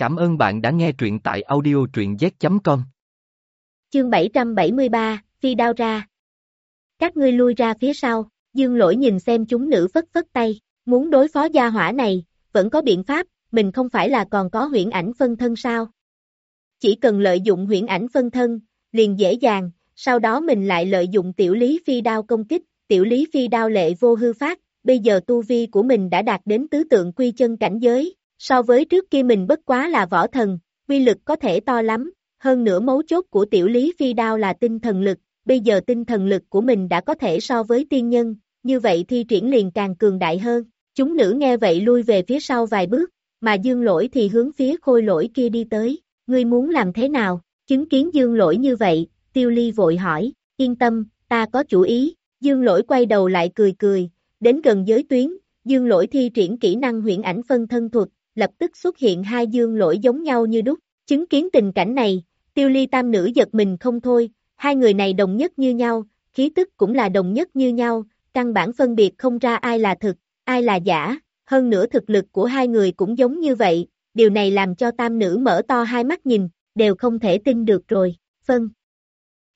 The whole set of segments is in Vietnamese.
Cảm ơn bạn đã nghe truyện tại audio truyện z.com. Chương 773, Phi đao ra. Các ngươi lui ra phía sau, dương lỗi nhìn xem chúng nữ phất phất tay, muốn đối phó gia hỏa này, vẫn có biện pháp, mình không phải là còn có huyễn ảnh phân thân sao. Chỉ cần lợi dụng huyễn ảnh phân thân, liền dễ dàng, sau đó mình lại lợi dụng tiểu lý phi đao công kích, tiểu lý phi đao lệ vô hư phát, bây giờ tu vi của mình đã đạt đến tứ tượng quy chân cảnh giới, so với trước kia mình bất quá là võ thần, quy lực có thể to lắm, hơn nữa mấu chốt của tiểu lý phi đao là tinh thần lực, bây giờ tinh thần lực của mình đã có thể so với tiên nhân, như vậy thi triển liền càng cường đại hơn, chúng nữ nghe vậy lui về phía sau vài bước, mà dương lỗi thì hướng phía khôi lỗi kia đi tới, ngươi muốn làm thế nào, chứng kiến dương lỗi như vậy, tiêu ly vội hỏi, yên tâm, ta có chủ ý, dương lỗi quay đầu lại cười cười, đến gần giới tuyến, dương lỗi thi triển kỹ năng huyện ảnh phân thân thuật, lập tức xuất hiện hai dương lỗi giống nhau như đúc, chứng kiến tình cảnh này, tiêu ly tam nữ giật mình không thôi, hai người này đồng nhất như nhau, khí tức cũng là đồng nhất như nhau, căn bản phân biệt không ra ai là thực, ai là giả, hơn nữa thực lực của hai người cũng giống như vậy, điều này làm cho tam nữ mở to hai mắt nhìn, đều không thể tin được rồi, phân.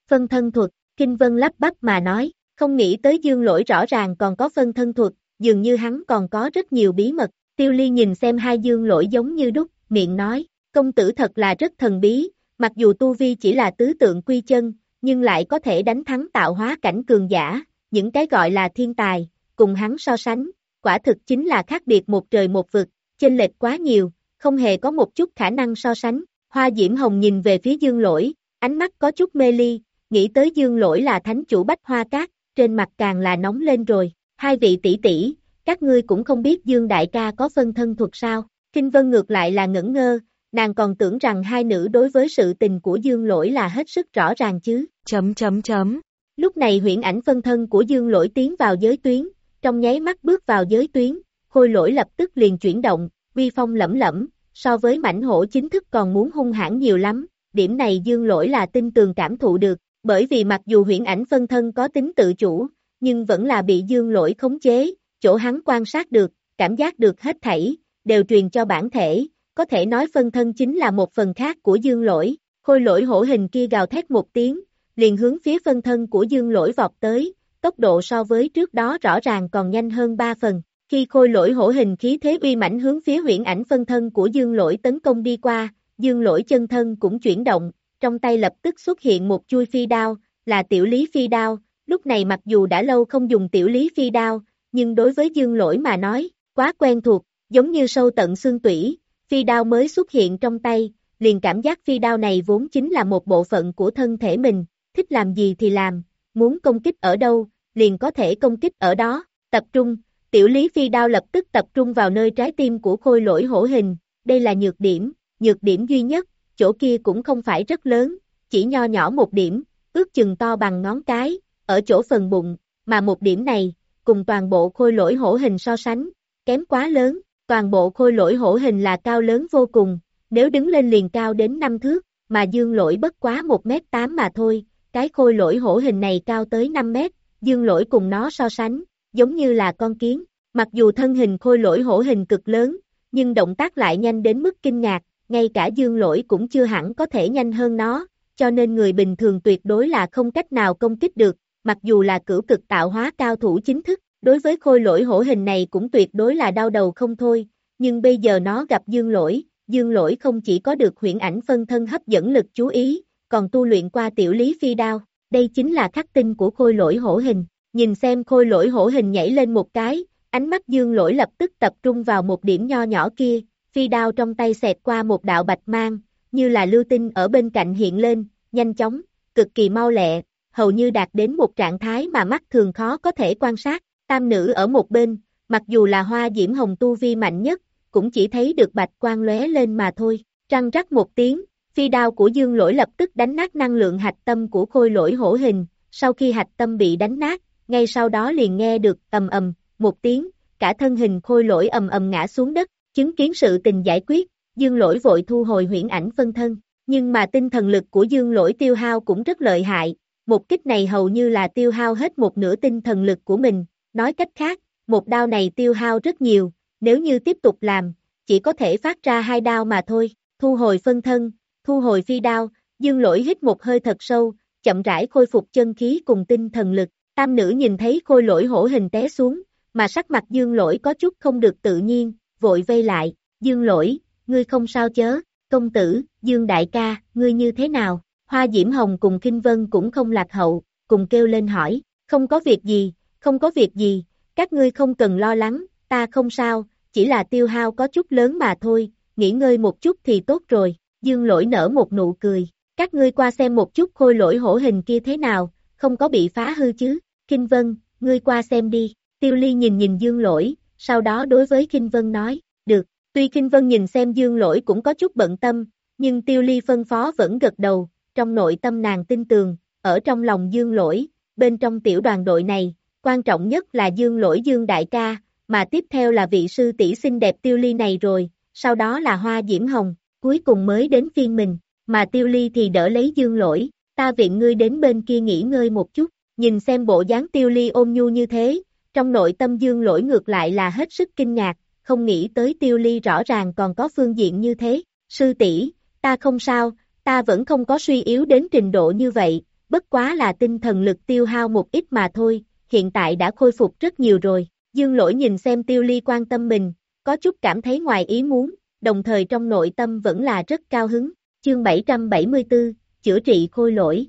Phân thân thuật, Kinh Vân lắp bắp mà nói, không nghĩ tới dương lỗi rõ ràng còn có phân thân thuật, dường như hắn còn có rất nhiều bí mật, tiêu ly nhìn xem hai dương lỗi giống như đúc, miệng nói, công tử thật là rất thần bí, mặc dù tu vi chỉ là tứ tượng quy chân, nhưng lại có thể đánh thắng tạo hóa cảnh cường giả, những cái gọi là thiên tài, cùng hắn so sánh, quả thực chính là khác biệt một trời một vực, chênh lệch quá nhiều, không hề có một chút khả năng so sánh, hoa diễm hồng nhìn về phía dương lỗi, ánh mắt có chút mê ly, nghĩ tới dương lỗi là thánh chủ bách hoa cát, trên mặt càng là nóng lên rồi, hai vị tỷ tỷ, các ngươi cũng không biết Dương Đại ca có phân thân thuật sao, Kinh Vân ngược lại là ngẩn ngơ, nàng còn tưởng rằng hai nữ đối với sự tình của Dương Lỗi là hết sức rõ ràng chứ, chấm chấm chấm. Lúc này huyện ảnh phân thân của Dương Lỗi tiến vào giới tuyến, trong nháy mắt bước vào giới tuyến, khôi lỗi lập tức liền chuyển động, vi phong lẫm lẫm, so với mảnh hổ chính thức còn muốn hung hãn nhiều lắm, điểm này Dương Lỗi là tin tường cảm thụ được, bởi vì mặc dù huyện ảnh phân thân có tính tự chủ, nhưng vẫn là bị dương lỗi khống chế, chỗ hắn quan sát được, cảm giác được hết thảy, đều truyền cho bản thể, có thể nói phân thân chính là một phần khác của dương lỗi, khôi lỗi hổ hình kia gào thét một tiếng, liền hướng phía phân thân của dương lỗi vọt tới, tốc độ so với trước đó rõ ràng còn nhanh hơn 3 phần. Khi khôi lỗi hổ hình khí thế uy mãnh hướng phía huyện ảnh phân thân của dương lỗi tấn công đi qua, dương lỗi chân thân cũng chuyển động, trong tay lập tức xuất hiện một chui phi đao, là tiểu lý phi đao, lúc này mặc dù đã lâu không dùng tiểu lý phi đao, nhưng đối với dương lỗi mà nói, quá quen thuộc, giống như sâu tận xương tủy, phi đao mới xuất hiện trong tay, liền cảm giác phi đao này vốn chính là một bộ phận của thân thể mình, thích làm gì thì làm, muốn công kích ở đâu, liền có thể công kích ở đó, tập trung, tiểu lý phi đao lập tức tập trung vào nơi trái tim của khôi lỗi hổ hình, đây là nhược điểm, nhược điểm duy nhất, chỗ kia cũng không phải rất lớn, chỉ nho nhỏ một điểm, ước chừng to bằng ngón cái, ở chỗ phần bụng, mà một điểm này, cùng toàn bộ khôi lỗi hổ hình so sánh, kém quá lớn, toàn bộ khôi lỗi hổ hình là cao lớn vô cùng, nếu đứng lên liền cao đến 5 thước, mà dương lỗi bất quá 1m8 mà thôi, cái khôi lỗi hổ hình này cao tới 5 mét, dương lỗi cùng nó so sánh, giống như là con kiến, mặc dù thân hình khôi lỗi hổ hình cực lớn, nhưng động tác lại nhanh đến mức kinh ngạc, ngay cả dương lỗi cũng chưa hẳn có thể nhanh hơn nó, cho nên người bình thường tuyệt đối là không cách nào công kích được, mặc dù là cửu cực tạo hóa cao thủ chính thức, đối với khôi lỗi hổ hình này cũng tuyệt đối là đau đầu không thôi, nhưng bây giờ nó gặp dương lỗi, dương lỗi không chỉ có được huyện ảnh phân thân hấp dẫn lực chú ý, còn tu luyện qua tiểu lý phi đao, đây chính là khắc tinh của khôi lỗi hổ hình, nhìn xem khôi lỗi hổ hình nhảy lên một cái, ánh mắt dương lỗi lập tức tập trung vào một điểm nho nhỏ kia, phi đao trong tay xẹt qua một đạo bạch mang, như là lưu tinh ở bên cạnh hiện lên, nhanh chóng, cực kỳ mau lẹ, hầu như đạt đến một trạng thái mà mắt thường khó có thể quan sát, tam nữ ở một bên, mặc dù là hoa diễm hồng tu vi mạnh nhất, cũng chỉ thấy được bạch quang lóe lên mà thôi, trăng rắc một tiếng, phi đao của dương lỗi lập tức đánh nát năng lượng hạch tâm của khôi lỗi hổ hình, sau khi hạch tâm bị đánh nát, ngay sau đó liền nghe được ầm ầm, một tiếng, cả thân hình khôi lỗi ầm ầm ngã xuống đất, chứng kiến sự tình giải quyết, dương lỗi vội thu hồi huyễn ảnh phân thân, nhưng mà tinh thần lực của dương lỗi tiêu hao cũng rất lợi hại, một kích này hầu như là tiêu hao hết một nửa tinh thần lực của mình, nói cách khác, một đao này tiêu hao rất nhiều, nếu như tiếp tục làm, chỉ có thể phát ra hai đao mà thôi, thu hồi phân thân, thu hồi phi đao, dương lỗi hít một hơi thật sâu, chậm rãi khôi phục chân khí cùng tinh thần lực, tam nữ nhìn thấy khôi lỗi hổ hình té xuống, mà sắc mặt dương lỗi có chút không được tự nhiên, vội vây lại, dương lỗi, ngươi không sao chớ, công tử, dương đại ca, ngươi như thế nào, hoa diễm hồng cùng kinh vân cũng không lạc hậu, cùng kêu lên hỏi, không có việc gì, không có việc gì, các ngươi không cần lo lắng, ta không sao, chỉ là tiêu hao có chút lớn mà thôi, nghỉ ngơi một chút thì tốt rồi, dương lỗi nở một nụ cười, các ngươi qua xem một chút khôi lỗi hổ hình kia thế nào, không có bị phá hư chứ, Kinh Vân, ngươi qua xem đi, tiêu ly nhìn nhìn dương lỗi, sau đó đối với Kinh Vân nói, được, tuy Kinh Vân nhìn xem dương lỗi cũng có chút bận tâm, nhưng tiêu ly phân phó vẫn gật đầu, trong nội tâm nàng tin tường, ở trong lòng dương lỗi, bên trong tiểu đoàn đội này, quan trọng nhất là dương lỗi dương đại ca, mà tiếp theo là vị sư tỷ xinh đẹp tiêu ly này rồi, sau đó là hoa diễm hồng, cuối cùng mới đến phiên mình, mà tiêu ly thì đỡ lấy dương lỗi, ta viện ngươi đến bên kia nghỉ ngơi một chút, nhìn xem bộ dáng tiêu ly ôm nhu như thế, trong nội tâm dương lỗi ngược lại là hết sức kinh ngạc, không nghĩ tới tiêu ly rõ ràng còn có phương diện như thế, sư tỷ ta không sao, ta vẫn không có suy yếu đến trình độ như vậy, bất quá là tinh thần lực tiêu hao một ít mà thôi, hiện tại đã khôi phục rất nhiều rồi, dương lỗi nhìn xem tiêu ly quan tâm mình, có chút cảm thấy ngoài ý muốn, đồng thời trong nội tâm vẫn là rất cao hứng, chương 774, chữa trị khôi lỗi.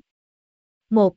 1.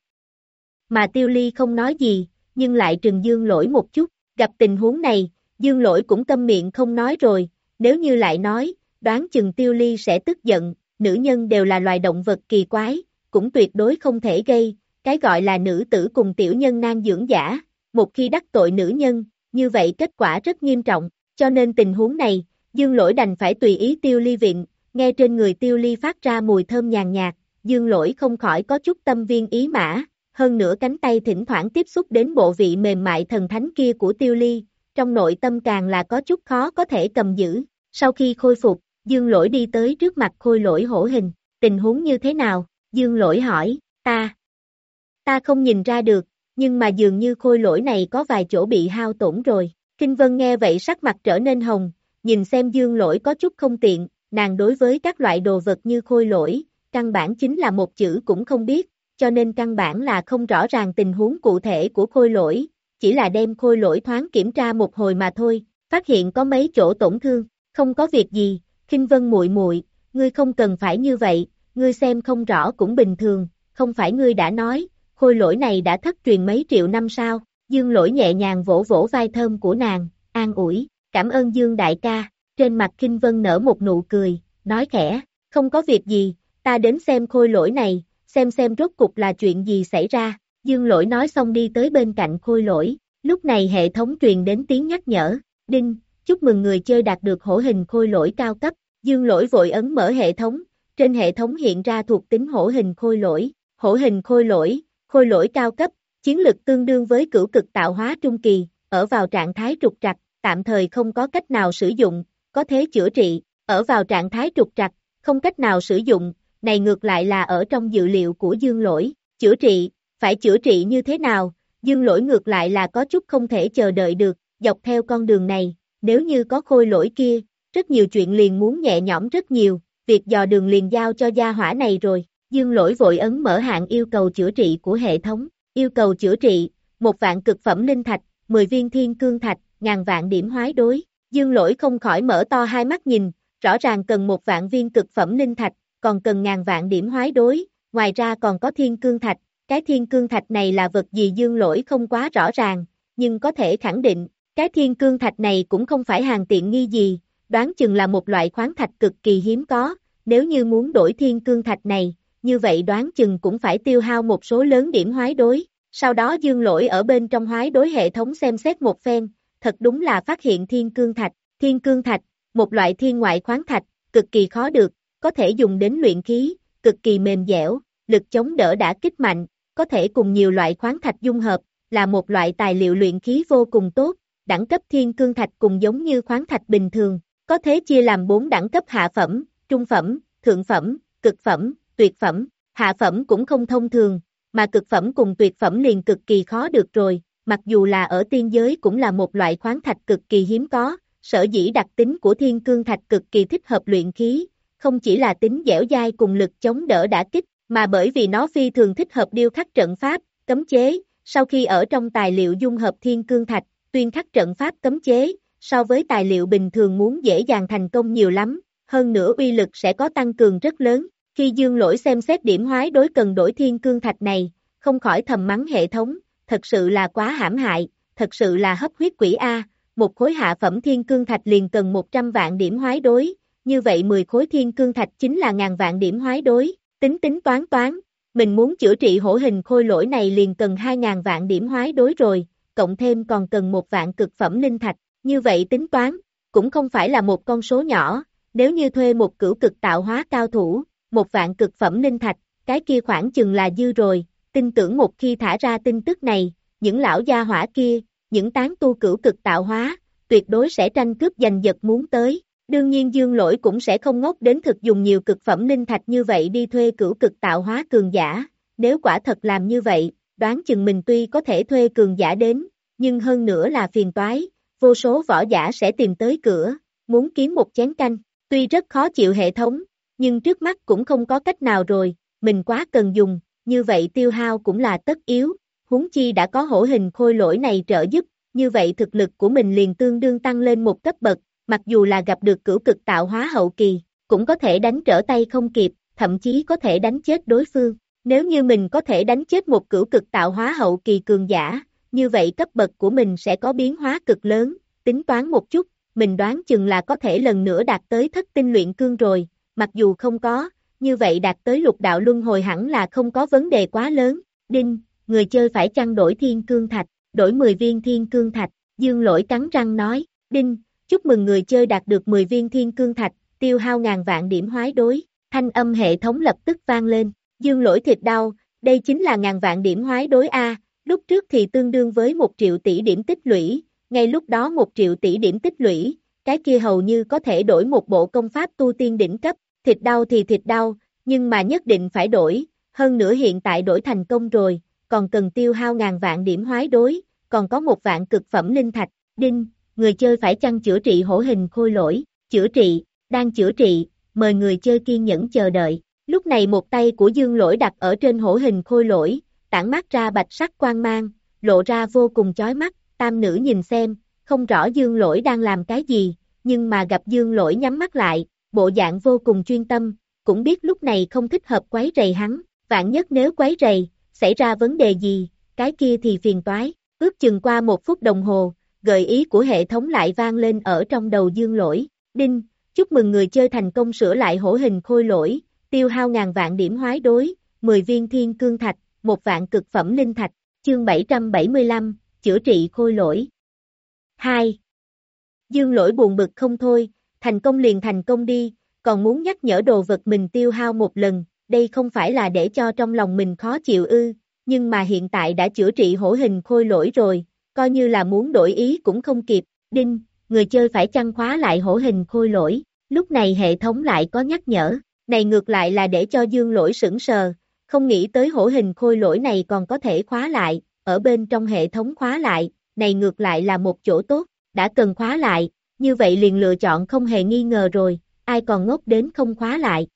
Mà tiêu ly không nói gì, nhưng lại trừng dương lỗi một chút, gặp tình huống này, dương lỗi cũng tâm miệng không nói rồi, nếu như lại nói, đoán chừng tiêu ly sẽ tức giận, nữ nhân đều là loài động vật kỳ quái, cũng tuyệt đối không thể gây, cái gọi là nữ tử cùng tiểu nhân nan dưỡng giả, một khi đắc tội nữ nhân, như vậy kết quả rất nghiêm trọng, cho nên tình huống này, dương lỗi đành phải tùy ý tiêu ly viện, nghe trên người tiêu ly phát ra mùi thơm nhàn nhạt, dương lỗi không khỏi có chút tâm viên ý mã, hơn nữa cánh tay thỉnh thoảng tiếp xúc đến bộ vị mềm mại thần thánh kia của tiêu ly, trong nội tâm càng là có chút khó có thể cầm giữ, sau khi khôi phục, dương lỗi đi tới trước mặt khôi lỗi hổ hình, tình huống như thế nào, dương lỗi hỏi, ta, ta không nhìn ra được, nhưng mà dường như khôi lỗi này có vài chỗ bị hao tổn rồi, Kinh Vân nghe vậy sắc mặt trở nên hồng, nhìn xem dương lỗi có chút không tiện, nàng đối với các loại đồ vật như khôi lỗi, căn bản chính là một chữ cũng không biết, cho nên căn bản là không rõ ràng tình huống cụ thể của khôi lỗi, chỉ là đem khôi lỗi thoáng kiểm tra một hồi mà thôi, phát hiện có mấy chỗ tổn thương, không có việc gì, Kinh Vân muội muội, ngươi không cần phải như vậy, ngươi xem không rõ cũng bình thường, không phải ngươi đã nói, khôi lỗi này đã thất truyền mấy triệu năm sao, Dương lỗi nhẹ nhàng vỗ vỗ vai thơm của nàng, an ủi, cảm ơn Dương đại ca, trên mặt Kinh Vân nở một nụ cười, nói khẽ, không có việc gì, ta đến xem khôi lỗi này, xem xem rốt cục là chuyện gì xảy ra, Dương lỗi nói xong đi tới bên cạnh khôi lỗi, lúc này hệ thống truyền đến tiếng nhắc nhở, đinh, chúc mừng người chơi đạt được hổ hình khôi lỗi cao cấp, Dương lỗi vội ấn mở hệ thống, trên hệ thống hiện ra thuộc tính hổ hình khôi lỗi, hổ hình khôi lỗi, khôi lỗi cao cấp, chiến lực tương đương với cửu cực tạo hóa trung kỳ, ở vào trạng thái trục trặc, tạm thời không có cách nào sử dụng, có thế chữa trị, ở vào trạng thái trục trặc, không cách nào sử dụng, này ngược lại là ở trong dự liệu của dương lỗi, chữa trị, phải chữa trị như thế nào, dương lỗi ngược lại là có chút không thể chờ đợi được, dọc theo con đường này, nếu như có khôi lỗi kia, rất nhiều chuyện liền muốn nhẹ nhõm rất nhiều, việc dò đường liền giao cho gia hỏa này rồi, dương lỗi vội ấn mở hạn yêu cầu chữa trị của hệ thống, yêu cầu chữa trị, một vạn cực phẩm linh thạch, 10 viên thiên cương thạch, ngàn vạn điểm hoái đối, dương lỗi không khỏi mở to hai mắt nhìn, rõ ràng cần một vạn viên cực phẩm linh thạch, còn cần ngàn vạn điểm hoái đối, ngoài ra còn có thiên cương thạch, cái thiên cương thạch này là vật gì dương lỗi không quá rõ ràng, nhưng có thể khẳng định, cái thiên cương thạch này cũng không phải hàng tiện nghi gì, đoán chừng là một loại khoáng thạch cực kỳ hiếm có, nếu như muốn đổi thiên cương thạch này, như vậy đoán chừng cũng phải tiêu hao một số lớn điểm hoái đối. Sau đó dương lỗi ở bên trong hoái đối hệ thống xem xét một phen, thật đúng là phát hiện thiên cương thạch. Thiên cương thạch, một loại thiên ngoại khoáng thạch, cực kỳ khó được, có thể dùng đến luyện khí, cực kỳ mềm dẻo, lực chống đỡ đã kích mạnh, có thể cùng nhiều loại khoáng thạch dung hợp, là một loại tài liệu luyện khí vô cùng tốt, đẳng cấp thiên cương thạch cùng giống như khoáng thạch bình thường, có thể chia làm 4 đẳng cấp hạ phẩm, trung phẩm, thượng phẩm, cực phẩm, tuyệt phẩm, hạ phẩm cũng không thông thường, mà cực phẩm cùng tuyệt phẩm liền cực kỳ khó được rồi, mặc dù là ở tiên giới cũng là một loại khoáng thạch cực kỳ hiếm có, sở dĩ đặc tính của thiên cương thạch cực kỳ thích hợp luyện khí, không chỉ là tính dẻo dai cùng lực chống đỡ đã kích, mà bởi vì nó phi thường thích hợp điêu khắc trận pháp, cấm chế, sau khi ở trong tài liệu dung hợp thiên cương thạch, tuyên khắc trận pháp cấm chế, so với tài liệu bình thường muốn dễ dàng thành công nhiều lắm, hơn nữa uy lực sẽ có tăng cường rất lớn. Khi dương lỗi xem xét điểm hoái đối cần đổi thiên cương thạch này, không khỏi thầm mắng hệ thống, thật sự là quá hãm hại, thật sự là hấp huyết quỷ A, một khối hạ phẩm thiên cương thạch liền cần 100 vạn điểm hoái đối, như vậy 10 khối thiên cương thạch chính là ngàn vạn điểm hoái đối, tính tính toán toán, mình muốn chữa trị hổ hình khôi lỗi này liền cần 2.000 vạn điểm hoái đối rồi, cộng thêm còn cần một vạn cực phẩm linh thạch, như vậy tính toán, cũng không phải là một con số nhỏ, nếu như thuê một cửu cực tạo hóa cao thủ, một vạn cực phẩm linh thạch, cái kia khoảng chừng là dư rồi, tin tưởng một khi thả ra tin tức này, những lão gia hỏa kia, những tán tu cửu cực tạo hóa, tuyệt đối sẽ tranh cướp giành giật muốn tới. Đương nhiên dương lỗi cũng sẽ không ngốc đến thực dùng nhiều cực phẩm linh thạch như vậy đi thuê cửu cực tạo hóa cường giả, nếu quả thật làm như vậy, đoán chừng mình tuy có thể thuê cường giả đến, nhưng hơn nữa là phiền toái, vô số võ giả sẽ tìm tới cửa, muốn kiếm một chén canh, tuy rất khó chịu hệ thống, nhưng trước mắt cũng không có cách nào rồi, mình quá cần dùng, như vậy tiêu hao cũng là tất yếu, huống chi đã có hổ hình khôi lỗi này trợ giúp, như vậy thực lực của mình liền tương đương tăng lên một cấp bậc, mặc dù là gặp được cửu cực tạo hóa hậu kỳ, cũng có thể đánh trở tay không kịp, thậm chí có thể đánh chết đối phương. Nếu như mình có thể đánh chết một cửu cực tạo hóa hậu kỳ cường giả, như vậy cấp bậc của mình sẽ có biến hóa cực lớn, tính toán một chút, mình đoán chừng là có thể lần nữa đạt tới thất tinh luyện cương rồi, mặc dù không có, như vậy đạt tới lục đạo luân hồi hẳn là không có vấn đề quá lớn, đinh, người chơi phải chăng đổi thiên cương thạch, đổi 10 viên thiên cương thạch, dương lỗi cắn răng nói, đinh, chúc mừng người chơi đạt được 10 viên thiên cương thạch, tiêu hao ngàn vạn điểm hoái đối, thanh âm hệ thống lập tức vang lên, dương lỗi thịt đau, đây chính là ngàn vạn điểm hoái đối A, lúc trước thì tương đương với 1 triệu tỷ điểm tích lũy, ngay lúc đó 1 triệu tỷ điểm tích lũy, cái kia hầu như có thể đổi một bộ công pháp tu tiên đỉnh cấp, thịt đau thì thịt đau, nhưng mà nhất định phải đổi, hơn nữa hiện tại đổi thành công rồi, còn cần tiêu hao ngàn vạn điểm hoái đối, còn có một vạn cực phẩm linh thạch, đinh, người chơi phải chăng chữa trị hổ hình khôi lỗi, chữa trị, đang chữa trị, mời người chơi kiên nhẫn chờ đợi. Lúc này một tay của dương lỗi đặt ở trên hổ hình khôi lỗi, tản mát ra bạch sắc quang mang, lộ ra vô cùng chói mắt, tam nữ nhìn xem, không rõ dương lỗi đang làm cái gì, nhưng mà gặp dương lỗi nhắm mắt lại, bộ dạng vô cùng chuyên tâm, cũng biết lúc này không thích hợp quấy rầy hắn, vạn nhất nếu quấy rầy, xảy ra vấn đề gì, cái kia thì phiền toái, ước chừng qua một phút đồng hồ, gợi ý của hệ thống lại vang lên ở trong đầu dương lỗi, đinh, chúc mừng người chơi thành công sửa lại hổ hình khôi lỗi, tiêu hao ngàn vạn điểm hoái đối, 10 viên thiên cương thạch, một vạn cực phẩm linh thạch, chương 775, chữa trị khôi lỗi. 2. Dương lỗi buồn bực không thôi, thành công liền thành công đi, còn muốn nhắc nhở đồ vật mình tiêu hao một lần, đây không phải là để cho trong lòng mình khó chịu ư, nhưng mà hiện tại đã chữa trị hổ hình khôi lỗi rồi, coi như là muốn đổi ý cũng không kịp, đinh, người chơi phải chăng khóa lại hổ hình khôi lỗi, lúc này hệ thống lại có nhắc nhở, này ngược lại là để cho dương lỗi sững sờ, không nghĩ tới hổ hình khôi lỗi này còn có thể khóa lại, ở bên trong hệ thống khóa lại, này ngược lại là một chỗ tốt, đã cần khóa lại, như vậy liền lựa chọn không hề nghi ngờ rồi, ai còn ngốc đến không khóa lại.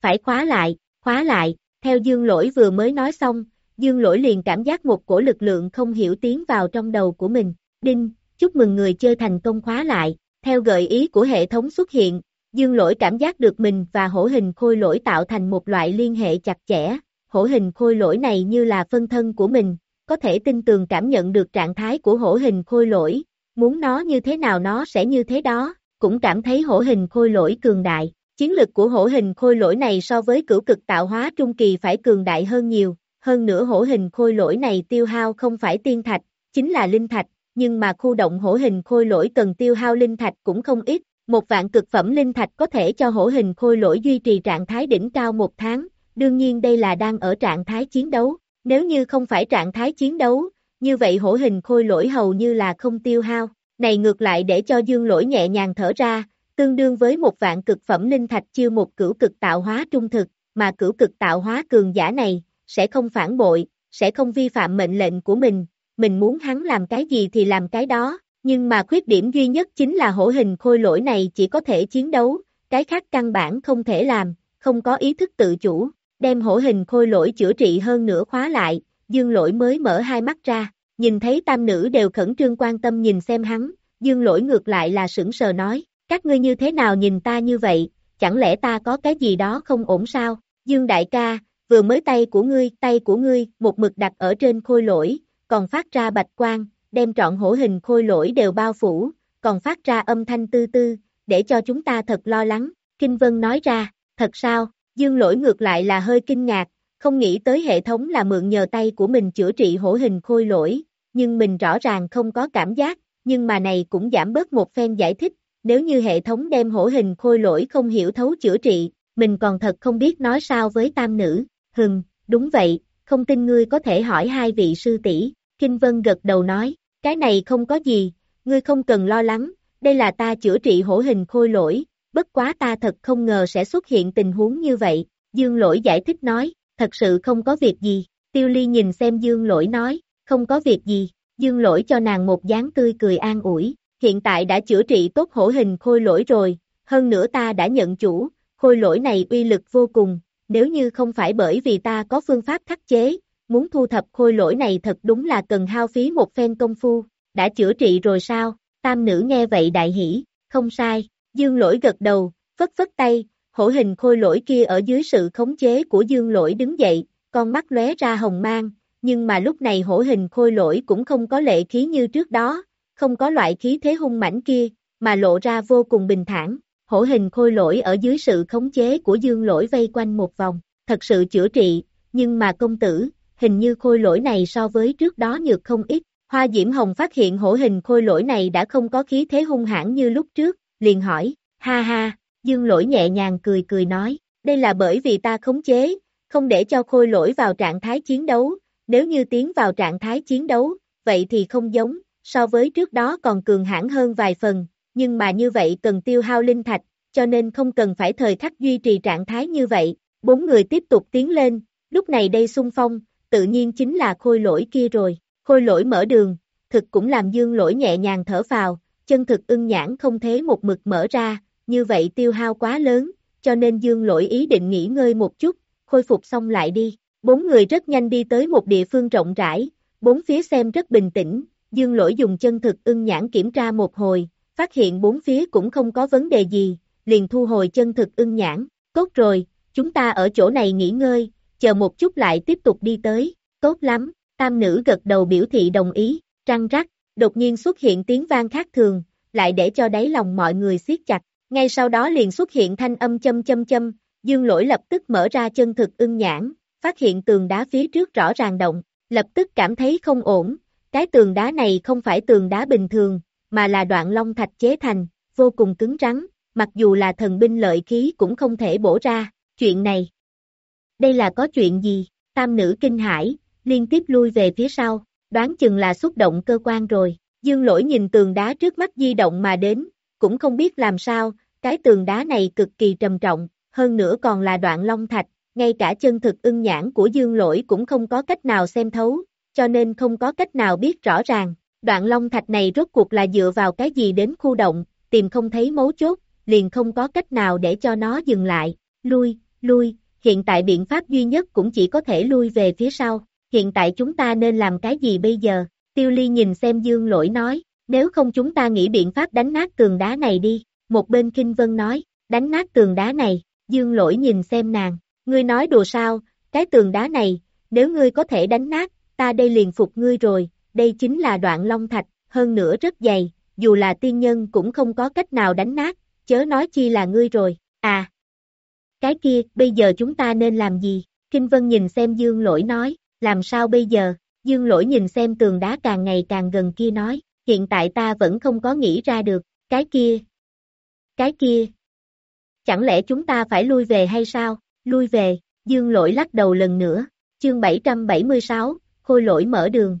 Phải khóa lại, khóa lại, theo dương lỗi vừa mới nói xong, dương lỗi liền cảm giác một cổ lực lượng không hiểu tiến vào trong đầu của mình, đinh, chúc mừng người chơi thành công khóa lại, theo gợi ý của hệ thống xuất hiện, dương lỗi cảm giác được mình và hổ hình khôi lỗi tạo thành một loại liên hệ chặt chẽ, hổ hình khôi lỗi này như là phân thân của mình, có thể tin tường cảm nhận được trạng thái của hổ hình khôi lỗi, muốn nó như thế nào nó sẽ như thế đó, cũng cảm thấy hổ hình khôi lỗi cường đại. Chiến lực của hổ hình khôi lỗi này so với cửu cực tạo hóa trung kỳ phải cường đại hơn nhiều, hơn nữa hổ hình khôi lỗi này tiêu hao không phải tiên thạch, chính là linh thạch, nhưng mà khu động hổ hình khôi lỗi cần tiêu hao linh thạch cũng không ít, một vạn cực phẩm linh thạch có thể cho hổ hình khôi lỗi duy trì trạng thái đỉnh cao một tháng, đương nhiên đây là đang ở trạng thái chiến đấu, nếu như không phải trạng thái chiến đấu, như vậy hổ hình khôi lỗi hầu như là không tiêu hao, này ngược lại để cho dương lỗi nhẹ nhàng thở ra, tương đương với một vạn cực phẩm linh thạch chiêu một cửu cực tạo hóa trung thực, mà cửu cực tạo hóa cường giả này, sẽ không phản bội, sẽ không vi phạm mệnh lệnh của mình, mình muốn hắn làm cái gì thì làm cái đó, nhưng mà khuyết điểm duy nhất chính là hổ hình khôi lỗi này chỉ có thể chiến đấu, cái khác căn bản không thể làm, không có ý thức tự chủ, đem hổ hình khôi lỗi chữa trị hơn nữa khóa lại, dương lỗi mới mở hai mắt ra, nhìn thấy tam nữ đều khẩn trương quan tâm nhìn xem hắn, dương lỗi ngược lại là sững sờ nói, các ngươi như thế nào nhìn ta như vậy, chẳng lẽ ta có cái gì đó không ổn sao, dương đại ca, vừa mới tay của ngươi, tay của ngươi, một mực đặt ở trên khôi lỗi, còn phát ra bạch quang, đem trọn hổ hình khôi lỗi đều bao phủ, còn phát ra âm thanh tư tư, để cho chúng ta thật lo lắng, Kinh Vân nói ra, thật sao, dương lỗi ngược lại là hơi kinh ngạc, không nghĩ tới hệ thống là mượn nhờ tay của mình chữa trị hổ hình khôi lỗi, nhưng mình rõ ràng không có cảm giác, nhưng mà này cũng giảm bớt một phen giải thích, nếu như hệ thống đem hổ hình khôi lỗi không hiểu thấu chữa trị, mình còn thật không biết nói sao với tam nữ, hừng, đúng vậy, không tin ngươi có thể hỏi hai vị sư tỷ. Kinh Vân gật đầu nói, cái này không có gì, ngươi không cần lo lắng, đây là ta chữa trị hổ hình khôi lỗi, bất quá ta thật không ngờ sẽ xuất hiện tình huống như vậy, Dương lỗi giải thích nói, thật sự không có việc gì, tiêu ly nhìn xem Dương lỗi nói, không có việc gì, Dương lỗi cho nàng một dáng tươi cười an ủi, hiện tại đã chữa trị tốt hổ hình khôi lỗi rồi, hơn nữa ta đã nhận chủ, khôi lỗi này uy lực vô cùng, nếu như không phải bởi vì ta có phương pháp khắc chế, muốn thu thập khôi lỗi này thật đúng là cần hao phí một phen công phu, đã chữa trị rồi sao, tam nữ nghe vậy đại hỉ, không sai, dương lỗi gật đầu, phất phất tay, hổ hình khôi lỗi kia ở dưới sự khống chế của dương lỗi đứng dậy, con mắt lóe ra hồng mang, nhưng mà lúc này hổ hình khôi lỗi cũng không có lệ khí như trước đó, không có loại khí thế hung mãnh kia, mà lộ ra vô cùng bình thản. Hổ hình khôi lỗi ở dưới sự khống chế của dương lỗi vây quanh một vòng, thật sự chữa trị, nhưng mà công tử, hình như khôi lỗi này so với trước đó nhược không ít. Hoa Diễm Hồng phát hiện hổ hình khôi lỗi này đã không có khí thế hung hãn như lúc trước, liền hỏi, ha ha, dương lỗi nhẹ nhàng cười cười nói, đây là bởi vì ta khống chế, không để cho khôi lỗi vào trạng thái chiến đấu, nếu như tiến vào trạng thái chiến đấu, vậy thì không giống, so với trước đó còn cường hãn hơn vài phần, nhưng mà như vậy cần tiêu hao linh thạch, cho nên không cần phải thời khắc duy trì trạng thái như vậy. Bốn người tiếp tục tiến lên, lúc này đây xung phong, tự nhiên chính là khôi lỗi kia rồi. Khôi lỗi mở đường, thực cũng làm dương lỗi nhẹ nhàng thở vào, chân thực ưng nhãn không thế một mực mở ra, như vậy tiêu hao quá lớn, cho nên dương lỗi ý định nghỉ ngơi một chút, khôi phục xong lại đi. Bốn người rất nhanh đi tới một địa phương rộng rãi, bốn phía xem rất bình tĩnh, dương lỗi dùng chân thực ưng nhãn kiểm tra một hồi, phát hiện bốn phía cũng không có vấn đề gì, liền thu hồi chân thực ưng nhãn, tốt rồi, chúng ta ở chỗ này nghỉ ngơi, chờ một chút lại tiếp tục đi tới, tốt lắm, tam nữ gật đầu biểu thị đồng ý, trăng rắc, đột nhiên xuất hiện tiếng vang khác thường, lại để cho đáy lòng mọi người siết chặt, ngay sau đó liền xuất hiện thanh âm châm châm châm, dương lỗi lập tức mở ra chân thực ưng nhãn, phát hiện tường đá phía trước rõ ràng động, lập tức cảm thấy không ổn, cái tường đá này không phải tường đá bình thường, mà là đoạn long thạch chế thành, vô cùng cứng rắn, mặc dù là thần binh lợi khí cũng không thể bổ ra, chuyện này. Đây là có chuyện gì, tam nữ kinh hãi, liên tiếp lui về phía sau, đoán chừng là xúc động cơ quan rồi, dương lỗi nhìn tường đá trước mắt di động mà đến, cũng không biết làm sao, cái tường đá này cực kỳ trầm trọng, hơn nữa còn là đoạn long thạch, ngay cả chân thực ưng nhãn của dương lỗi cũng không có cách nào xem thấu, cho nên không có cách nào biết rõ ràng, đoạn long thạch này rốt cuộc là dựa vào cái gì đến khu động, tìm không thấy mấu chốt, liền không có cách nào để cho nó dừng lại, lui, lui, hiện tại biện pháp duy nhất cũng chỉ có thể lui về phía sau, hiện tại chúng ta nên làm cái gì bây giờ, tiêu ly nhìn xem dương lỗi nói, nếu không chúng ta nghĩ biện pháp đánh nát tường đá này đi, một bên kinh vân nói, đánh nát tường đá này, dương lỗi nhìn xem nàng, ngươi nói đùa sao, cái tường đá này, nếu ngươi có thể đánh nát, ta đây liền phục ngươi rồi, đây chính là đoạn long thạch, hơn nữa rất dày, dù là tiên nhân cũng không có cách nào đánh nát, chớ nói chi là ngươi rồi, à. Cái kia, bây giờ chúng ta nên làm gì? Kinh Vân nhìn xem Dương Lỗi nói, làm sao bây giờ? Dương Lỗi nhìn xem tường đá càng ngày càng gần kia nói, hiện tại ta vẫn không có nghĩ ra được, cái kia. Cái kia. Chẳng lẽ chúng ta phải lui về hay sao? Lui về, Dương Lỗi lắc đầu lần nữa, chương 776, khôi lỗi mở đường.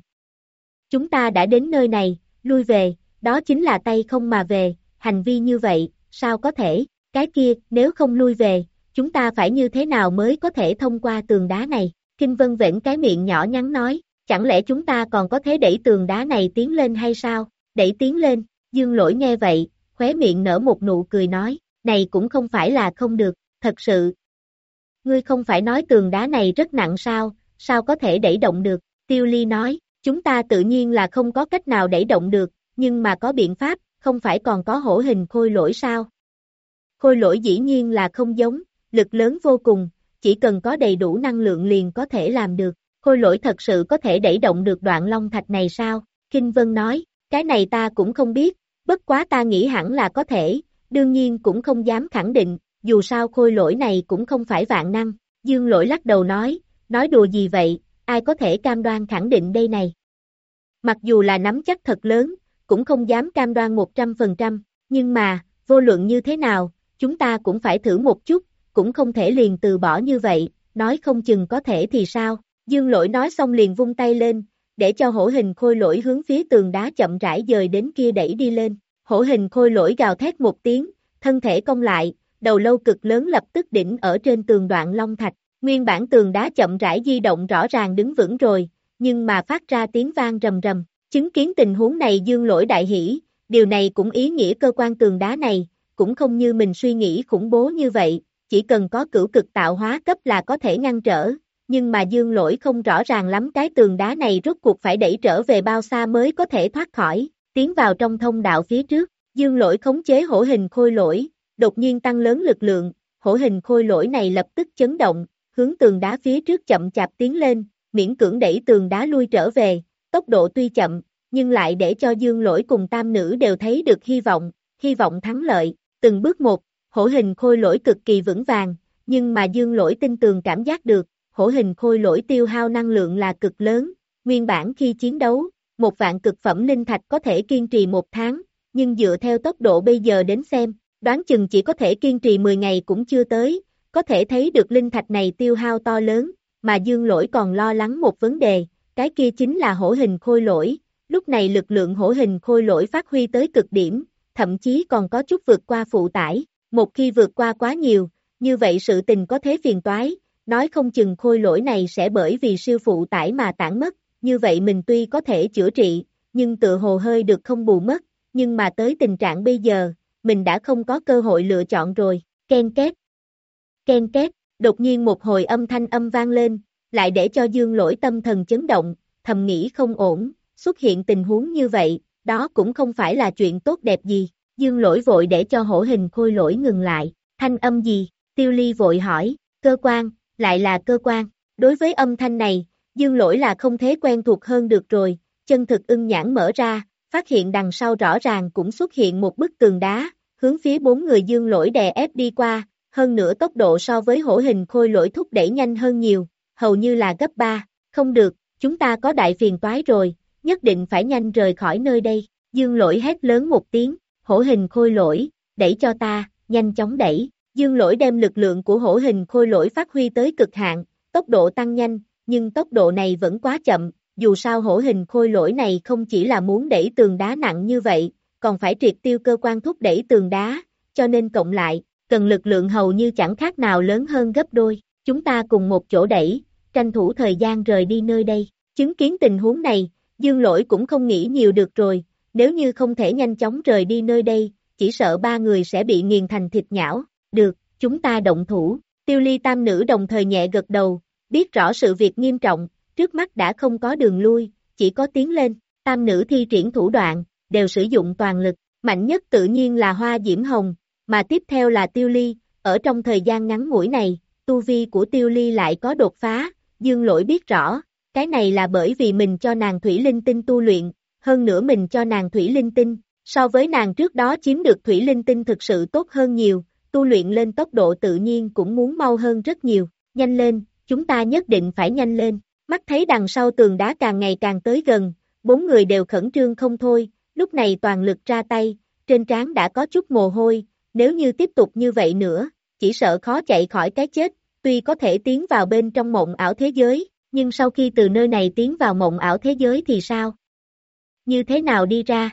Chúng ta đã đến nơi này, lui về, đó chính là tay không mà về, hành vi như vậy, sao có thể, cái kia, nếu không lui về, chúng ta phải như thế nào mới có thể thông qua tường đá này, Kinh Vân vẫn cái miệng nhỏ nhắn nói, chẳng lẽ chúng ta còn có thể đẩy tường đá này tiến lên hay sao, đẩy tiến lên, dương lỗi nghe vậy, khóe miệng nở một nụ cười nói, này cũng không phải là không được, thật sự. Ngươi không phải nói tường đá này rất nặng sao, sao có thể đẩy động được, tiêu ly nói, chúng ta tự nhiên là không có cách nào đẩy động được, nhưng mà có biện pháp, không phải còn có hổ hình khôi lỗi sao? Khôi lỗi dĩ nhiên là không giống, lực lớn vô cùng, chỉ cần có đầy đủ năng lượng liền có thể làm được. Khôi lỗi thật sự có thể đẩy động được đoạn long thạch này sao? Kinh Vân nói, cái này ta cũng không biết, bất quá ta nghĩ hẳn là có thể, đương nhiên cũng không dám khẳng định, dù sao khôi lỗi này cũng không phải vạn năng. Dương lỗi lắc đầu nói, nói đùa gì vậy, ai có thể cam đoan khẳng định đây này. Mặc dù là nắm chắc thật lớn, cũng không dám cam đoan 100%, nhưng mà, vô luận như thế nào, chúng ta cũng phải thử một chút, cũng không thể liền từ bỏ như vậy, nói không chừng có thể thì sao. Dương lỗi nói xong liền vung tay lên, để cho hổ hình khôi lỗi hướng phía tường đá chậm rãi dời đến kia đẩy đi lên. Hổ hình khôi lỗi gào thét một tiếng, thân thể cong lại, đầu lâu cực lớn lập tức đỉnh ở trên tường đoạn long thạch. Nguyên bản tường đá chậm rãi di động rõ ràng đứng vững rồi, nhưng mà phát ra tiếng vang rầm rầm. Chứng kiến tình huống này dương lỗi đại hỷ, điều này cũng ý nghĩa cơ quan tường đá này, cũng không như mình suy nghĩ khủng bố như vậy, chỉ cần có cửu cực tạo hóa cấp là có thể ngăn trở, nhưng mà dương lỗi không rõ ràng lắm cái tường đá này rốt cuộc phải đẩy trở về bao xa mới có thể thoát khỏi, tiến vào trong thông đạo phía trước, dương lỗi khống chế hổ hình khôi lỗi, đột nhiên tăng lớn lực lượng, hổ hình khôi lỗi này lập tức chấn động, hướng tường đá phía trước chậm chạp tiến lên, miễn cưỡng đẩy tường đá lui trở về, tốc độ tuy chậm, nhưng lại để cho dương lỗi cùng tam nữ đều thấy được hy vọng, hy vọng thắng lợi, từng bước một, hổ hình khôi lỗi cực kỳ vững vàng, nhưng mà dương lỗi tin tường cảm giác được, hổ hình khôi lỗi tiêu hao năng lượng là cực lớn, nguyên bản khi chiến đấu, một vạn cực phẩm linh thạch có thể kiên trì một tháng, nhưng dựa theo tốc độ bây giờ đến xem, đoán chừng chỉ có thể kiên trì 10 ngày cũng chưa tới, có thể thấy được linh thạch này tiêu hao to lớn, mà dương lỗi còn lo lắng một vấn đề, cái kia chính là hổ hình khôi lỗi, lúc này lực lượng hổ hình khôi lỗi phát huy tới cực điểm, thậm chí còn có chút vượt qua phụ tải, một khi vượt qua quá nhiều, như vậy sự tình có thế phiền toái, nói không chừng khôi lỗi này sẽ bởi vì siêu phụ tải mà tản mất, như vậy mình tuy có thể chữa trị, nhưng tự hồ hơi được không bù mất, nhưng mà tới tình trạng bây giờ, mình đã không có cơ hội lựa chọn rồi, ken két. Ken két, đột nhiên một hồi âm thanh âm vang lên, lại để cho dương lỗi tâm thần chấn động, thầm nghĩ không ổn, xuất hiện tình huống như vậy, đó cũng không phải là chuyện tốt đẹp gì, dương lỗi vội để cho hổ hình khôi lỗi ngừng lại, thanh âm gì, tiêu ly vội hỏi, cơ quan, lại là cơ quan, đối với âm thanh này, dương lỗi là không thế quen thuộc hơn được rồi, chân thực ưng nhãn mở ra, phát hiện đằng sau rõ ràng cũng xuất hiện một bức tường đá, hướng phía bốn người dương lỗi đè ép đi qua, hơn nữa tốc độ so với hổ hình khôi lỗi thúc đẩy nhanh hơn nhiều, hầu như là gấp 3, không được, chúng ta có đại phiền toái rồi, nhất định phải nhanh rời khỏi nơi đây, dương lỗi hét lớn một tiếng, hổ hình khôi lỗi, đẩy cho ta, nhanh chóng đẩy, dương lỗi đem lực lượng của hổ hình khôi lỗi phát huy tới cực hạn, tốc độ tăng nhanh, nhưng tốc độ này vẫn quá chậm, dù sao hổ hình khôi lỗi này không chỉ là muốn đẩy tường đá nặng như vậy, còn phải triệt tiêu cơ quan thúc đẩy tường đá, cho nên cộng lại, cần lực lượng hầu như chẳng khác nào lớn hơn gấp đôi, chúng ta cùng một chỗ đẩy, tranh thủ thời gian rời đi nơi đây, chứng kiến tình huống này, dương lỗi cũng không nghĩ nhiều được rồi, nếu như không thể nhanh chóng rời đi nơi đây, chỉ sợ ba người sẽ bị nghiền thành thịt nhão, được, chúng ta động thủ, tiêu ly tam nữ đồng thời nhẹ gật đầu, biết rõ sự việc nghiêm trọng, trước mắt đã không có đường lui, chỉ có tiến lên, tam nữ thi triển thủ đoạn, đều sử dụng toàn lực, mạnh nhất tự nhiên là hoa diễm hồng, mà tiếp theo là tiêu ly, ở trong thời gian ngắn ngủi này, tu vi của tiêu ly lại có đột phá, dương lỗi biết rõ, cái này là bởi vì mình cho nàng thủy linh tinh tu luyện, hơn nữa mình cho nàng thủy linh tinh, so với nàng trước đó chiếm được thủy linh tinh thực sự tốt hơn nhiều, tu luyện lên tốc độ tự nhiên cũng muốn mau hơn rất nhiều, nhanh lên, chúng ta nhất định phải nhanh lên, mắt thấy đằng sau tường đá càng ngày càng tới gần, bốn người đều khẩn trương không thôi, lúc này toàn lực ra tay, trên trán đã có chút mồ hôi, nếu như tiếp tục như vậy nữa, chỉ sợ khó chạy khỏi cái chết, tuy có thể tiến vào bên trong mộng ảo thế giới, nhưng sau khi từ nơi này tiến vào mộng ảo thế giới thì sao? Như thế nào đi ra?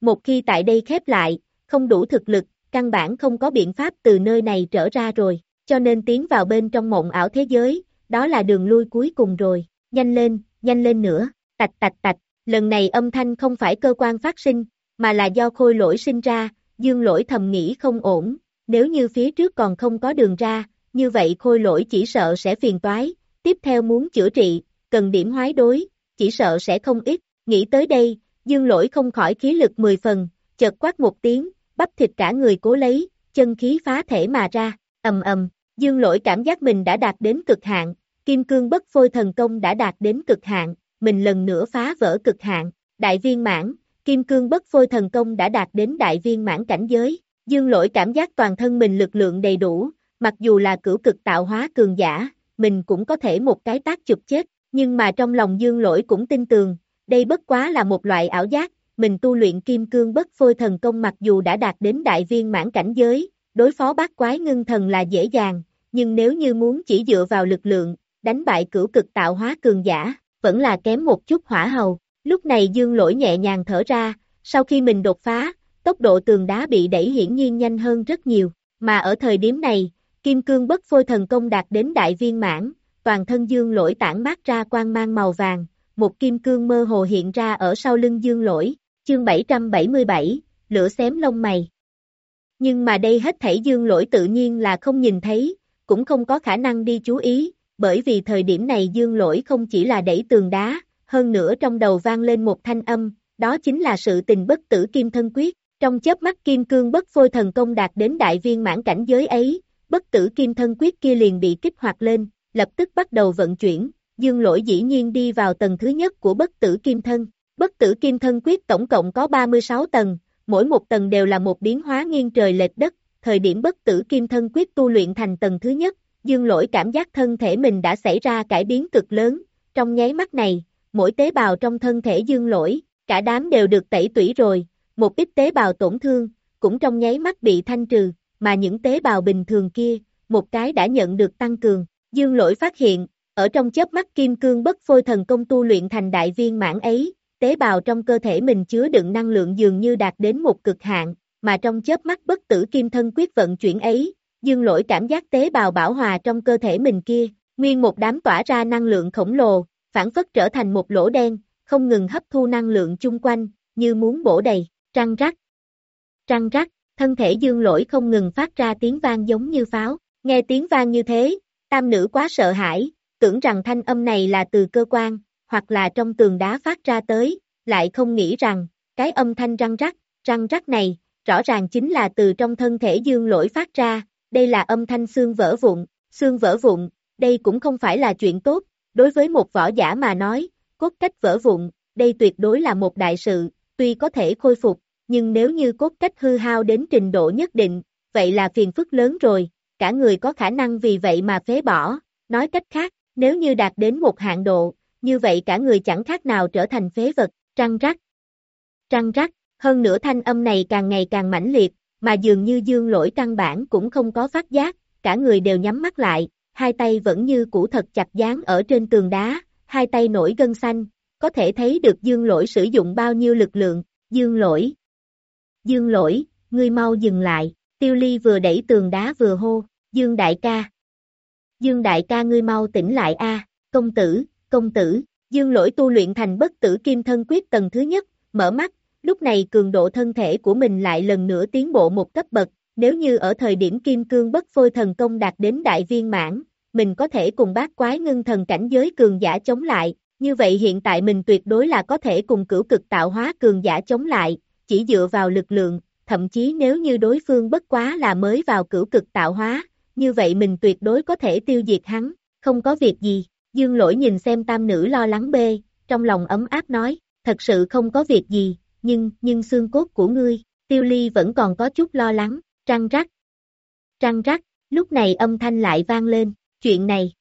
Một khi tại đây khép lại, không đủ thực lực, căn bản không có biện pháp từ nơi này trở ra rồi, cho nên tiến vào bên trong mộng ảo thế giới, đó là đường lui cuối cùng rồi, nhanh lên, nhanh lên nữa, tạch tạch tạch, lần này âm thanh không phải cơ quan phát sinh, mà là do khôi lỗi sinh ra, dương lỗi thầm nghĩ không ổn, nếu như phía trước còn không có đường ra, như vậy khôi lỗi chỉ sợ sẽ phiền toái, tiếp theo muốn chữa trị, cần điểm hoái đối, chỉ sợ sẽ không ít, nghĩ tới đây, dương lỗi không khỏi khí lực 10 phần, chợt quát một tiếng, bắp thịt cả người cố lấy, chân khí phá thể mà ra, ầm ầm, dương lỗi cảm giác mình đã đạt đến cực hạn, kim cương bất phôi thần công đã đạt đến cực hạn, mình lần nữa phá vỡ cực hạn, đại viên mãn, kim cương bất phôi thần công đã đạt đến đại viên mãn cảnh giới, dương lỗi cảm giác toàn thân mình lực lượng đầy đủ, mặc dù là cửu cực tạo hóa cường giả, mình cũng có thể một cái tác chụp chết, nhưng mà trong lòng dương lỗi cũng tin tường, đây bất quá là một loại ảo giác, mình tu luyện kim cương bất phôi thần công mặc dù đã đạt đến đại viên mãn cảnh giới, đối phó bát quái ngưng thần là dễ dàng, nhưng nếu như muốn chỉ dựa vào lực lượng, đánh bại cửu cực tạo hóa cường giả, vẫn là kém một chút hỏa hầu. Lúc này dương lỗi nhẹ nhàng thở ra, sau khi mình đột phá, tốc độ tường đá bị đẩy hiển nhiên nhanh hơn rất nhiều, mà ở thời điểm này, kim cương bất phôi thần công đạt đến đại viên mãn, toàn thân dương lỗi tản mát ra quang mang màu vàng, một kim cương mơ hồ hiện ra ở sau lưng dương lỗi, chương 777, lửa xém lông mày. Nhưng mà đây hết thảy dương lỗi tự nhiên là không nhìn thấy, cũng không có khả năng đi chú ý, bởi vì thời điểm này dương lỗi không chỉ là đẩy tường đá, hơn nữa trong đầu vang lên một thanh âm, đó chính là sự tình bất tử kim thân quyết, trong chớp mắt kim cương bất phôi thần công đạt đến đại viên mãn cảnh giới ấy, bất tử kim thân quyết kia liền bị kích hoạt lên, lập tức bắt đầu vận chuyển, dương lỗi dĩ nhiên đi vào tầng thứ nhất của bất tử kim thân, bất tử kim thân quyết tổng cộng có 36 tầng, mỗi một tầng đều là một biến hóa nghiêng trời lệch đất, thời điểm bất tử kim thân quyết tu luyện thành tầng thứ nhất, dương lỗi cảm giác thân thể mình đã xảy ra cải biến cực lớn, trong nháy mắt này, mỗi tế bào trong thân thể dương lỗi, cả đám đều được tẩy tủy rồi, một ít tế bào tổn thương, cũng trong nháy mắt bị thanh trừ, mà những tế bào bình thường kia, một cái đã nhận được tăng cường, dương lỗi phát hiện, ở trong chớp mắt kim cương bất phôi thần công tu luyện thành đại viên mãn ấy, tế bào trong cơ thể mình chứa đựng năng lượng dường như đạt đến một cực hạn, mà trong chớp mắt bất tử kim thân quyết vận chuyển ấy, dương lỗi cảm giác tế bào bảo hòa trong cơ thể mình kia, nguyên một đám tỏa ra năng lượng khổng lồ, phản phất trở thành một lỗ đen, không ngừng hấp thu năng lượng chung quanh, như muốn bổ đầy, trăng rắc. Trăng rắc, thân thể dương lỗi không ngừng phát ra tiếng vang giống như pháo, nghe tiếng vang như thế, tam nữ quá sợ hãi, tưởng rằng thanh âm này là từ cơ quan, hoặc là trong tường đá phát ra tới, lại không nghĩ rằng, cái âm thanh răng rắc, răng rắc này, rõ ràng chính là từ trong thân thể dương lỗi phát ra, đây là âm thanh xương vỡ vụn, xương vỡ vụn, đây cũng không phải là chuyện tốt, đối với một võ giả mà nói, cốt cách vỡ vụn, đây tuyệt đối là một đại sự, tuy có thể khôi phục, nhưng nếu như cốt cách hư hao đến trình độ nhất định, vậy là phiền phức lớn rồi, cả người có khả năng vì vậy mà phế bỏ, nói cách khác, nếu như đạt đến một hạn độ, như vậy cả người chẳng khác nào trở thành phế vật, trăng rắc. Trăng rắc, hơn nữa thanh âm này càng ngày càng mãnh liệt, mà dường như dương lỗi căn bản cũng không có phát giác, cả người đều nhắm mắt lại, hai tay vẫn như cũ thật chặt dán ở trên tường đá, hai tay nổi gân xanh, có thể thấy được dương lỗi sử dụng bao nhiêu lực lượng, dương lỗi. Dương lỗi, ngươi mau dừng lại, tiêu ly vừa đẩy tường đá vừa hô, dương đại ca. Dương đại ca ngươi mau tỉnh lại a công tử, công tử, dương lỗi tu luyện thành bất tử kim thân quyết tầng thứ nhất, mở mắt, lúc này cường độ thân thể của mình lại lần nữa tiến bộ một cấp bậc, nếu như ở thời điểm kim cương bất phôi thần công đạt đến đại viên mãn, mình có thể cùng bác quái ngưng thần cảnh giới cường giả chống lại, như vậy hiện tại mình tuyệt đối là có thể cùng cửu cực tạo hóa cường giả chống lại, chỉ dựa vào lực lượng, thậm chí nếu như đối phương bất quá là mới vào cửu cực tạo hóa, như vậy mình tuyệt đối có thể tiêu diệt hắn, không có việc gì, dương lỗi nhìn xem tam nữ lo lắng bê, trong lòng ấm áp nói, thật sự không có việc gì, nhưng, nhưng xương cốt của ngươi, tiêu ly vẫn còn có chút lo lắng, trăng rắc. Trăng rắc, lúc này âm thanh lại vang lên, chuyện này.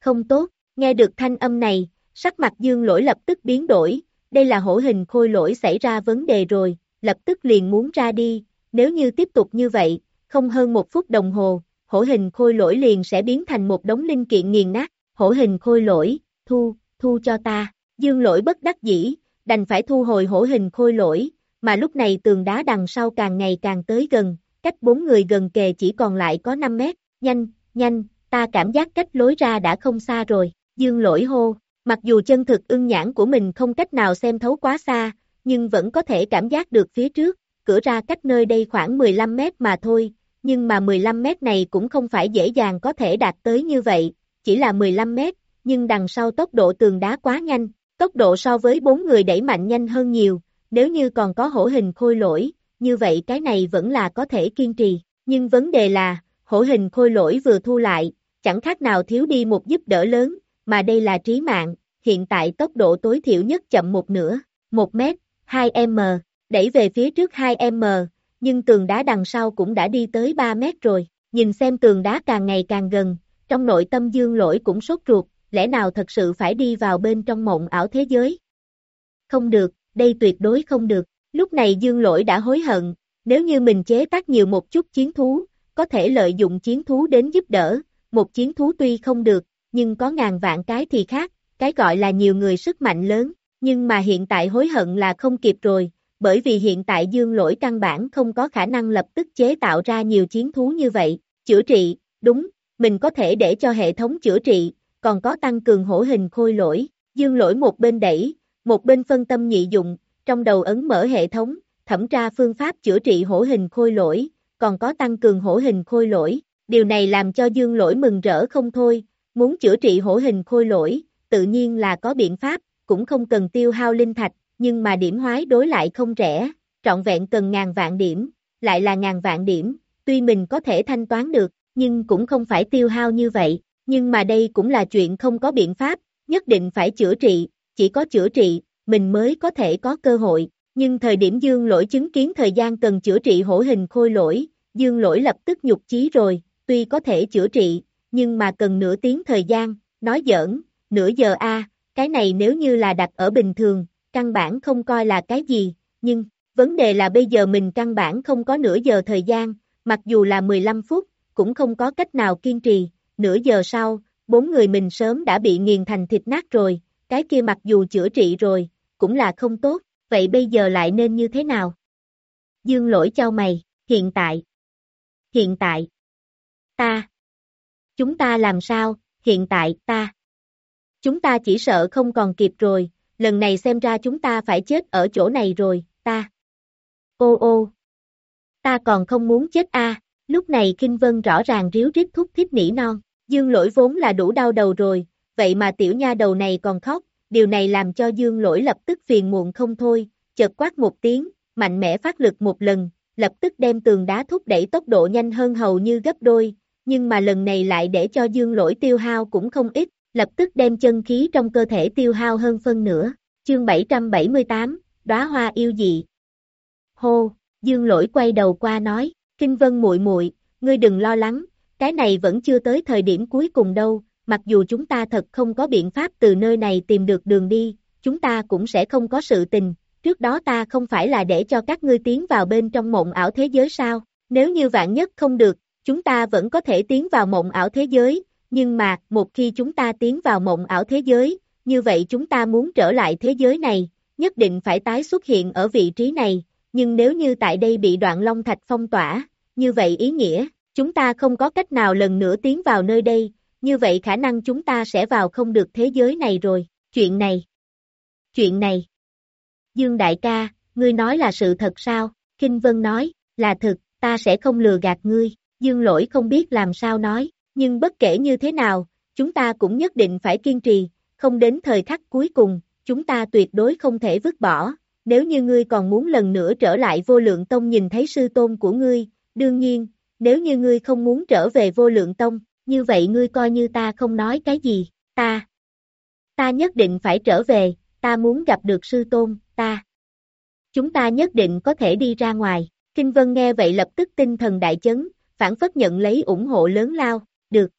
Không tốt, nghe được thanh âm này, sắc mặt dương lỗi lập tức biến đổi, đây là hổ hình khôi lỗi xảy ra vấn đề rồi, lập tức liền muốn ra đi, nếu như tiếp tục như vậy, không hơn một phút đồng hồ, hổ hình khôi lỗi liền sẽ biến thành một đống linh kiện nghiền nát, hổ hình khôi lỗi, thu, thu cho ta, dương lỗi bất đắc dĩ, đành phải thu hồi hổ hình khôi lỗi, mà lúc này tường đá đằng sau càng ngày càng tới gần, cách bốn người gần kề chỉ còn lại có 5 mét, nhanh, nhanh, ta cảm giác cách lối ra đã không xa rồi, dương lỗi hô, mặc dù chân thực ưng nhãn của mình không cách nào xem thấu quá xa, nhưng vẫn có thể cảm giác được phía trước, cửa ra cách nơi đây khoảng 15 mét mà thôi, nhưng mà 15 mét này cũng không phải dễ dàng có thể đạt tới như vậy, chỉ là 15 mét, nhưng đằng sau tốc độ tường đá quá nhanh, tốc độ so với bốn người đẩy mạnh nhanh hơn nhiều, nếu như còn có hổ hình khôi lỗi, như vậy cái này vẫn là có thể kiên trì, nhưng vấn đề là, hổ hình khôi lỗi vừa thu lại, chẳng khác nào thiếu đi một giúp đỡ lớn, mà đây là trí mạng, hiện tại tốc độ tối thiểu nhất chậm một nửa, 1 mét, 2m, đẩy về phía trước 2m, nhưng tường đá đằng sau cũng đã đi tới 3 mét rồi, nhìn xem tường đá càng ngày càng gần, trong nội tâm dương lỗi cũng sốt ruột, lẽ nào thật sự phải đi vào bên trong mộng ảo thế giới? Không được, đây tuyệt đối không được, lúc này dương lỗi đã hối hận, nếu như mình chế tác nhiều một chút chiến thú, có thể lợi dụng chiến thú đến giúp đỡ, một chiến thú tuy không được, nhưng có ngàn vạn cái thì khác, cái gọi là nhiều người sức mạnh lớn, nhưng mà hiện tại hối hận là không kịp rồi, bởi vì hiện tại dương lỗi căn bản không có khả năng lập tức chế tạo ra nhiều chiến thú như vậy, chữa trị, đúng, mình có thể để cho hệ thống chữa trị, còn có tăng cường hổ hình khôi lỗi, dương lỗi một bên đẩy, một bên phân tâm nhị dụng, trong đầu ấn mở hệ thống, thẩm tra phương pháp chữa trị hổ hình khôi lỗi, còn có tăng cường hổ hình khôi lỗi, điều này làm cho dương lỗi mừng rỡ không thôi, muốn chữa trị hổ hình khôi lỗi, tự nhiên là có biện pháp, cũng không cần tiêu hao linh thạch, nhưng mà điểm hoái đối lại không rẻ, trọn vẹn cần ngàn vạn điểm, lại là ngàn vạn điểm, tuy mình có thể thanh toán được, nhưng cũng không phải tiêu hao như vậy, nhưng mà đây cũng là chuyện không có biện pháp, nhất định phải chữa trị, chỉ có chữa trị, mình mới có thể có cơ hội, nhưng thời điểm dương lỗi chứng kiến thời gian cần chữa trị hổ hình khôi lỗi, dương lỗi lập tức nhục chí rồi, tuy có thể chữa trị, nhưng mà cần nửa tiếng thời gian, nói giỡn, nửa giờ a cái này nếu như là đặt ở bình thường, căn bản không coi là cái gì, nhưng, vấn đề là bây giờ mình căn bản không có nửa giờ thời gian, mặc dù là 15 phút, cũng không có cách nào kiên trì, nửa giờ sau, bốn người mình sớm đã bị nghiền thành thịt nát rồi, cái kia mặc dù chữa trị rồi, cũng là không tốt, vậy bây giờ lại nên như thế nào? Dương lỗi cho mày, hiện tại. Hiện tại. Ta. Chúng ta làm sao, hiện tại, ta. Chúng ta chỉ sợ không còn kịp rồi, lần này xem ra chúng ta phải chết ở chỗ này rồi, ta. Ô ô. Ta còn không muốn chết a. lúc này Kinh Vân rõ ràng ríu rít thúc thiết nỉ non, dương lỗi vốn là đủ đau đầu rồi, vậy mà tiểu nha đầu này còn khóc, điều này làm cho dương lỗi lập tức phiền muộn không thôi, chợt quát một tiếng, mạnh mẽ phát lực một lần, lập tức đem tường đá thúc đẩy tốc độ nhanh hơn hầu như gấp đôi, nhưng mà lần này lại để cho dương lỗi tiêu hao cũng không ít, lập tức đem chân khí trong cơ thể tiêu hao hơn phân nửa. Chương 778, đóa hoa yêu dị. Hô, Dương Lỗi quay đầu qua nói, Kinh Vân muội muội, ngươi đừng lo lắng, cái này vẫn chưa tới thời điểm cuối cùng đâu, mặc dù chúng ta thật không có biện pháp từ nơi này tìm được đường đi, chúng ta cũng sẽ không có sự tình, trước đó ta không phải là để cho các ngươi tiến vào bên trong mộng ảo thế giới sao, nếu như vạn nhất không được, chúng ta vẫn có thể tiến vào mộng ảo thế giới, nhưng mà, một khi chúng ta tiến vào mộng ảo thế giới, như vậy chúng ta muốn trở lại thế giới này, nhất định phải tái xuất hiện ở vị trí này, nhưng nếu như tại đây bị đoạn long thạch phong tỏa, như vậy ý nghĩa, chúng ta không có cách nào lần nữa tiến vào nơi đây, như vậy khả năng chúng ta sẽ vào không được thế giới này rồi, chuyện này. Chuyện này. Dương đại ca, ngươi nói là sự thật sao? Kinh Vân nói, là thật, ta sẽ không lừa gạt ngươi, Dương lỗi không biết làm sao nói, nhưng bất kể như thế nào, chúng ta cũng nhất định phải kiên trì, không đến thời khắc cuối cùng, chúng ta tuyệt đối không thể vứt bỏ, nếu như ngươi còn muốn lần nữa trở lại vô lượng tông nhìn thấy sư tôn của ngươi, đương nhiên, nếu như ngươi không muốn trở về vô lượng tông, như vậy ngươi coi như ta không nói cái gì, ta, ta nhất định phải trở về, ta muốn gặp được sư tôn, ta, chúng ta nhất định có thể đi ra ngoài, Kinh Vân nghe vậy lập tức tinh thần đại chấn, phản phất nhận lấy ủng hộ lớn lao, được.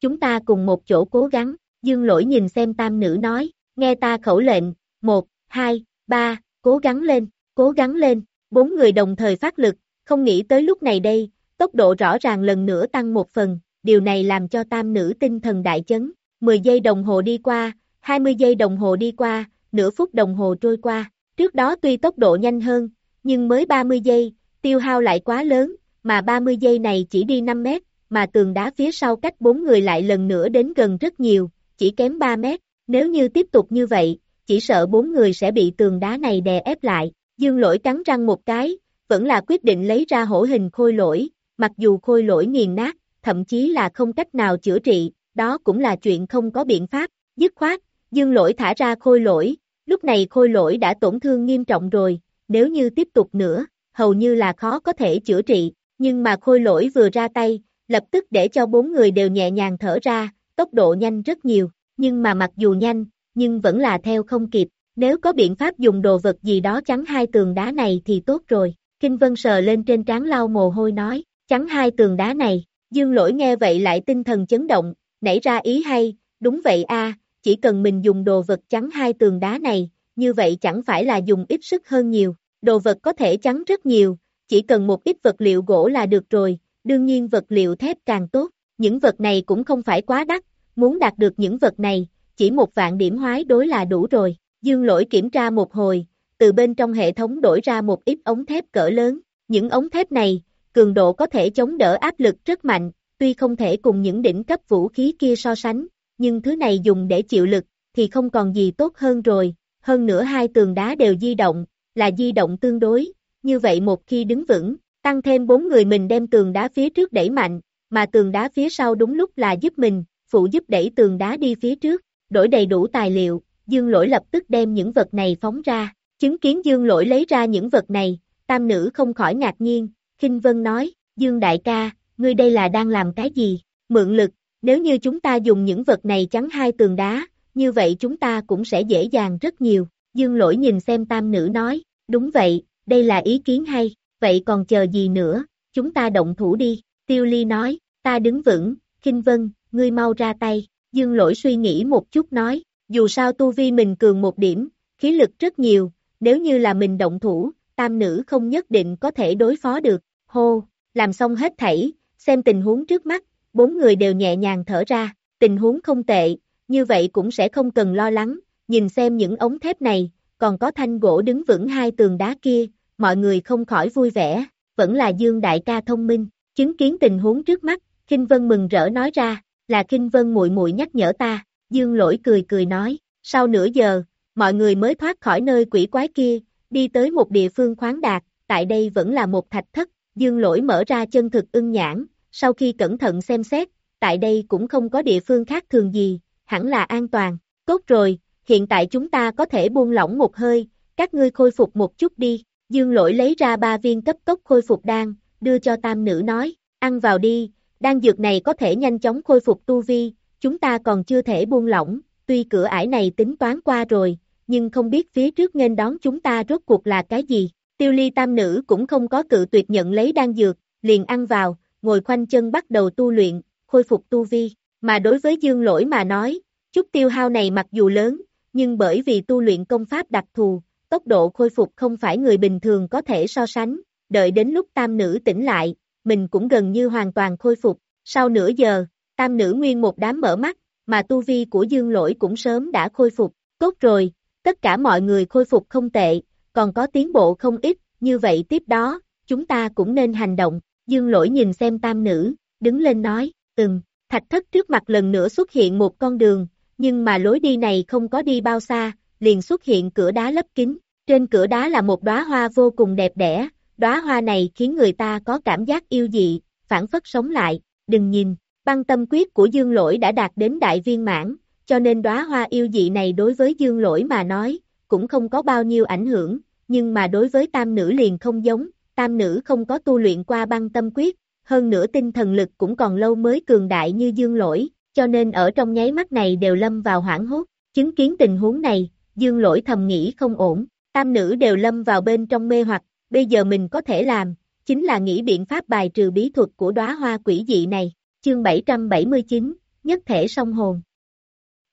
Chúng ta cùng một chỗ cố gắng, dương lỗi nhìn xem tam nữ nói, nghe ta khẩu lệnh, một, hai, ba, cố gắng lên, cố gắng lên, bốn người đồng thời phát lực, không nghĩ tới lúc này đây, tốc độ rõ ràng lần nữa tăng một phần, điều này làm cho tam nữ tinh thần đại chấn, 10 giây đồng hồ đi qua, 20 giây đồng hồ đi qua, nửa phút đồng hồ trôi qua, trước đó tuy tốc độ nhanh hơn, nhưng mới 30 giây, tiêu hao lại quá lớn, mà 30 giây này chỉ đi 5 mét, mà tường đá phía sau cách bốn người lại lần nữa đến gần rất nhiều, chỉ kém 3 mét, nếu như tiếp tục như vậy, chỉ sợ bốn người sẽ bị tường đá này đè ép lại, dương lỗi cắn răng một cái, vẫn là quyết định lấy ra hổ hình khôi lỗi, mặc dù khôi lỗi nghiền nát, thậm chí là không cách nào chữa trị, đó cũng là chuyện không có biện pháp, dứt khoát, dương lỗi thả ra khôi lỗi, lúc này khôi lỗi đã tổn thương nghiêm trọng rồi, nếu như tiếp tục nữa, hầu như là khó có thể chữa trị, nhưng mà khôi lỗi vừa ra tay, lập tức để cho bốn người đều nhẹ nhàng thở ra, tốc độ nhanh rất nhiều, nhưng mà mặc dù nhanh, nhưng vẫn là theo không kịp, nếu có biện pháp dùng đồ vật gì đó chắn hai tường đá này thì tốt rồi, Kinh Vân sờ lên trên trán lau mồ hôi nói, chắn hai tường đá này, dương lỗi nghe vậy lại tinh thần chấn động, nảy ra ý hay, đúng vậy a chỉ cần mình dùng đồ vật chắn hai tường đá này, như vậy chẳng phải là dùng ít sức hơn nhiều, đồ vật có thể chắn rất nhiều, chỉ cần một ít vật liệu gỗ là được rồi, đương nhiên vật liệu thép càng tốt, những vật này cũng không phải quá đắt, muốn đạt được những vật này, chỉ một vạn điểm hoái đối là đủ rồi, dương lỗi kiểm tra một hồi, từ bên trong hệ thống đổi ra một ít ống thép cỡ lớn, những ống thép này, cường độ có thể chống đỡ áp lực rất mạnh, tuy không thể cùng những đỉnh cấp vũ khí kia so sánh, nhưng thứ này dùng để chịu lực, thì không còn gì tốt hơn rồi, hơn nữa hai tường đá đều di động, là di động tương đối, như vậy một khi đứng vững, tăng thêm bốn người mình đem tường đá phía trước đẩy mạnh, mà tường đá phía sau đúng lúc là giúp mình, phụ giúp đẩy tường đá đi phía trước, đổi đầy đủ tài liệu, dương lỗi lập tức đem những vật này phóng ra, chứng kiến dương lỗi lấy ra những vật này, tam nữ không khỏi ngạc nhiên, khinh Vân nói, dương đại ca, ngươi đây là đang làm cái gì, mượn lực, nếu như chúng ta dùng những vật này chắn hai tường đá, như vậy chúng ta cũng sẽ dễ dàng rất nhiều, dương lỗi nhìn xem tam nữ nói, đúng vậy, đây là ý kiến hay, vậy còn chờ gì nữa, chúng ta động thủ đi, tiêu ly nói, ta đứng vững, khinh Vân, ngươi mau ra tay, dương lỗi suy nghĩ một chút nói, dù sao tu vi mình cường một điểm, khí lực rất nhiều, nếu như là mình động thủ, tam nữ không nhất định có thể đối phó được, hô, làm xong hết thảy, xem tình huống trước mắt, bốn người đều nhẹ nhàng thở ra, tình huống không tệ, như vậy cũng sẽ không cần lo lắng, nhìn xem những ống thép này, còn có thanh gỗ đứng vững hai tường đá kia, mọi người không khỏi vui vẻ, vẫn là Dương đại ca thông minh, chứng kiến tình huống trước mắt, Kinh Vân mừng rỡ nói ra, là Kinh Vân muội muội nhắc nhở ta, Dương lỗi cười cười nói, sau nửa giờ, mọi người mới thoát khỏi nơi quỷ quái kia, đi tới một địa phương khoáng đạt, tại đây vẫn là một thạch thất, Dương lỗi mở ra chân thực ưng nhãn, sau khi cẩn thận xem xét, tại đây cũng không có địa phương khác thường gì, hẳn là an toàn, tốt rồi, hiện tại chúng ta có thể buông lỏng một hơi, các ngươi khôi phục một chút đi, Dương lỗi lấy ra ba viên cấp tốc khôi phục đan, đưa cho tam nữ nói, ăn vào đi, đan dược này có thể nhanh chóng khôi phục tu vi, chúng ta còn chưa thể buông lỏng, tuy cửa ải này tính toán qua rồi, nhưng không biết phía trước nên đón chúng ta rốt cuộc là cái gì. Tiêu ly tam nữ cũng không có cự tuyệt nhận lấy đan dược, liền ăn vào, ngồi khoanh chân bắt đầu tu luyện, khôi phục tu vi. Mà đối với dương lỗi mà nói, chút tiêu hao này mặc dù lớn, nhưng bởi vì tu luyện công pháp đặc thù, tốc độ khôi phục không phải người bình thường có thể so sánh, đợi đến lúc tam nữ tỉnh lại, mình cũng gần như hoàn toàn khôi phục. Sau nửa giờ, tam nữ nguyên một đám mở mắt, mà tu vi của dương lỗi cũng sớm đã khôi phục. Tốt rồi, tất cả mọi người khôi phục không tệ, còn có tiến bộ không ít, như vậy tiếp đó, chúng ta cũng nên hành động. Dương lỗi nhìn xem tam nữ, đứng lên nói, ừm, thạch thất trước mặt lần nữa xuất hiện một con đường, nhưng mà lối đi này không có đi bao xa, liền xuất hiện cửa đá lấp kín. Trên cửa đá là một đóa hoa vô cùng đẹp đẽ, đóa hoa này khiến người ta có cảm giác yêu dị, phản phất sống lại, đừng nhìn, băng tâm quyết của dương lỗi đã đạt đến đại viên mãn, cho nên đóa hoa yêu dị này đối với dương lỗi mà nói, cũng không có bao nhiêu ảnh hưởng, nhưng mà đối với tam nữ liền không giống, tam nữ không có tu luyện qua băng tâm quyết, hơn nữa tinh thần lực cũng còn lâu mới cường đại như dương lỗi, cho nên ở trong nháy mắt này đều lâm vào hoảng hốt, chứng kiến tình huống này, dương lỗi thầm nghĩ không ổn, tam nữ đều lâm vào bên trong mê hoặc, bây giờ mình có thể làm, chính là nghĩ biện pháp bài trừ bí thuật của đóa hoa quỷ dị này, chương 779, nhất thể song hồn.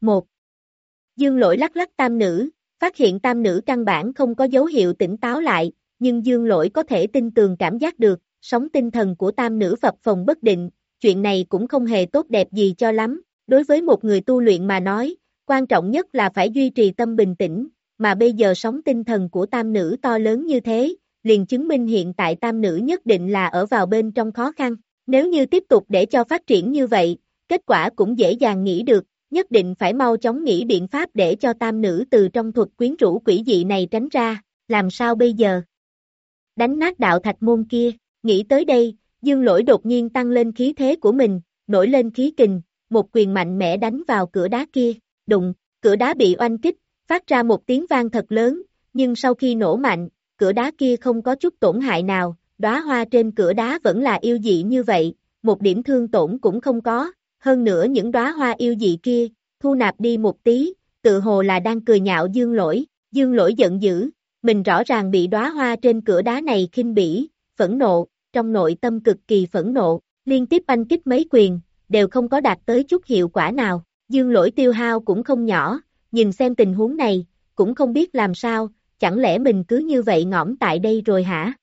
1. Dương lỗi lắc lắc tam nữ, phát hiện tam nữ căn bản không có dấu hiệu tỉnh táo lại, nhưng dương lỗi có thể tin tường cảm giác được, sống tinh thần của tam nữ phập phòng bất định, chuyện này cũng không hề tốt đẹp gì cho lắm, đối với một người tu luyện mà nói, quan trọng nhất là phải duy trì tâm bình tĩnh, mà bây giờ sóng tinh thần của tam nữ to lớn như thế, liền chứng minh hiện tại tam nữ nhất định là ở vào bên trong khó khăn, nếu như tiếp tục để cho phát triển như vậy, kết quả cũng dễ dàng nghĩ được, nhất định phải mau chóng nghĩ biện pháp để cho tam nữ từ trong thuật quyến rũ quỷ dị này tránh ra, làm sao bây giờ? Đánh nát đạo thạch môn kia, nghĩ tới đây, Dương lỗi đột nhiên tăng lên khí thế của mình, nổi lên khí kình, một quyền mạnh mẽ đánh vào cửa đá kia, đụng, cửa đá bị oanh kích, phát ra một tiếng vang thật lớn, nhưng sau khi nổ mạnh, cửa đá kia không có chút tổn hại nào, đóa hoa trên cửa đá vẫn là yêu dị như vậy, một điểm thương tổn cũng không có, hơn nữa những đóa hoa yêu dị kia, thu nạp đi một tí, tự hồ là đang cười nhạo dương lỗi, dương lỗi giận dữ, mình rõ ràng bị đóa hoa trên cửa đá này khinh bỉ, phẫn nộ, trong nội tâm cực kỳ phẫn nộ, liên tiếp anh kích mấy quyền, đều không có đạt tới chút hiệu quả nào, dương lỗi tiêu hao cũng không nhỏ, nhìn xem tình huống này, cũng không biết làm sao, chẳng lẽ mình cứ như vậy ngõm tại đây rồi hả?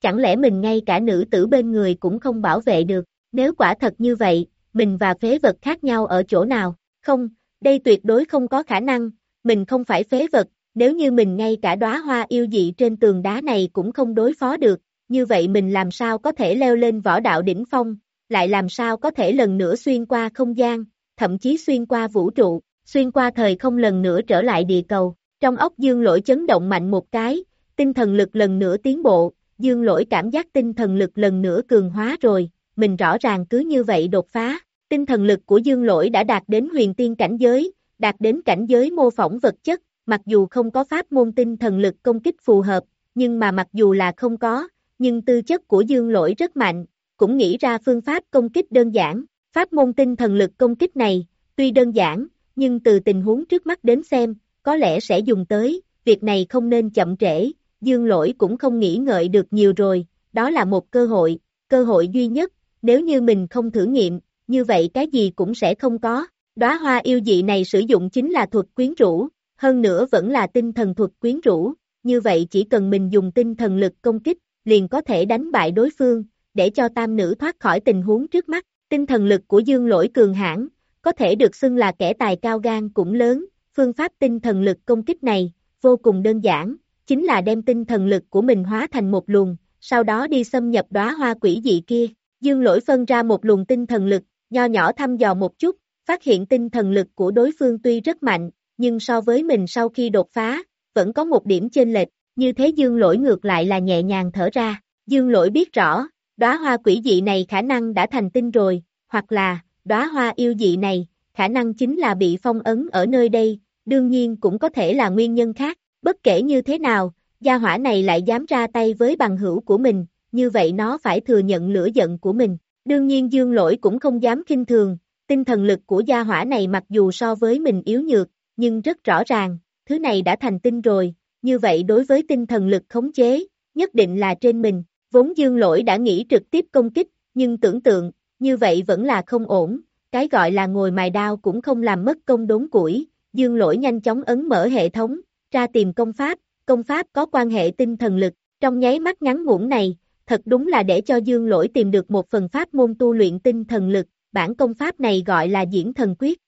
Chẳng lẽ mình ngay cả nữ tử bên người cũng không bảo vệ được, nếu quả thật như vậy, mình và phế vật khác nhau ở chỗ nào? Không, đây tuyệt đối không có khả năng, mình không phải phế vật, nếu như mình ngay cả đóa hoa yêu dị trên tường đá này cũng không đối phó được, như vậy mình làm sao có thể leo lên võ đạo đỉnh phong, lại làm sao có thể lần nữa xuyên qua không gian, thậm chí xuyên qua vũ trụ, xuyên qua thời không lần nữa trở lại địa cầu. Trong ốc dương lỗi chấn động mạnh một cái, tinh thần lực lần nữa tiến bộ, dương lỗi cảm giác tinh thần lực lần nữa cường hóa rồi, mình rõ ràng cứ như vậy đột phá. Tinh thần lực của dương lỗi đã đạt đến huyền tiên cảnh giới, đạt đến cảnh giới mô phỏng vật chất, mặc dù không có pháp môn tinh thần lực công kích phù hợp, nhưng mà mặc dù là không có, nhưng tư chất của dương lỗi rất mạnh, cũng nghĩ ra phương pháp công kích đơn giản. Pháp môn tinh thần lực công kích này, tuy đơn giản, nhưng từ tình huống trước mắt đến xem, có lẽ sẽ dùng tới, việc này không nên chậm trễ, dương lỗi cũng không nghĩ ngợi được nhiều rồi, đó là một cơ hội, cơ hội duy nhất, nếu như mình không thử nghiệm, như vậy cái gì cũng sẽ không có. Đóa hoa yêu dị này sử dụng chính là thuật quyến rũ, hơn nữa vẫn là tinh thần thuật quyến rũ, như vậy chỉ cần mình dùng tinh thần lực công kích, liền có thể đánh bại đối phương, để cho tam nữ thoát khỏi tình huống trước mắt. Tinh thần lực của dương lỗi cường hãn có thể được xưng là kẻ tài cao gan cũng lớn, phương pháp tinh thần lực công kích này, vô cùng đơn giản, chính là đem tinh thần lực của mình hóa thành một luồng, sau đó đi xâm nhập đóa hoa quỷ dị kia. Dương lỗi phân ra một luồng tinh thần lực, nho nhỏ thăm dò một chút, phát hiện tinh thần lực của đối phương tuy rất mạnh, nhưng so với mình sau khi đột phá, vẫn có một điểm chênh lệch, như thế dương lỗi ngược lại là nhẹ nhàng thở ra. Dương lỗi biết rõ, đóa hoa quỷ dị này khả năng đã thành tinh rồi, hoặc là, đóa hoa yêu dị này, khả năng chính là bị phong ấn ở nơi đây, đương nhiên cũng có thể là nguyên nhân khác, bất kể như thế nào, gia hỏa này lại dám ra tay với bằng hữu của mình, như vậy nó phải thừa nhận lửa giận của mình. Đương nhiên dương lỗi cũng không dám kinh thường, tinh thần lực của gia hỏa này mặc dù so với mình yếu nhược, nhưng rất rõ ràng, thứ này đã thành tinh rồi, như vậy đối với tinh thần lực khống chế, nhất định là trên mình, vốn dương lỗi đã nghĩ trực tiếp công kích, nhưng tưởng tượng, như vậy vẫn là không ổn, cái gọi là ngồi mài đao cũng không làm mất công đốn củi, dương lỗi nhanh chóng ấn mở hệ thống, ra tìm công pháp, công pháp có quan hệ tinh thần lực, trong nháy mắt ngắn ngủn này, thật đúng là để cho dương lỗi tìm được một phần pháp môn tu luyện tinh thần lực, bản công pháp này gọi là diễn thần quyết.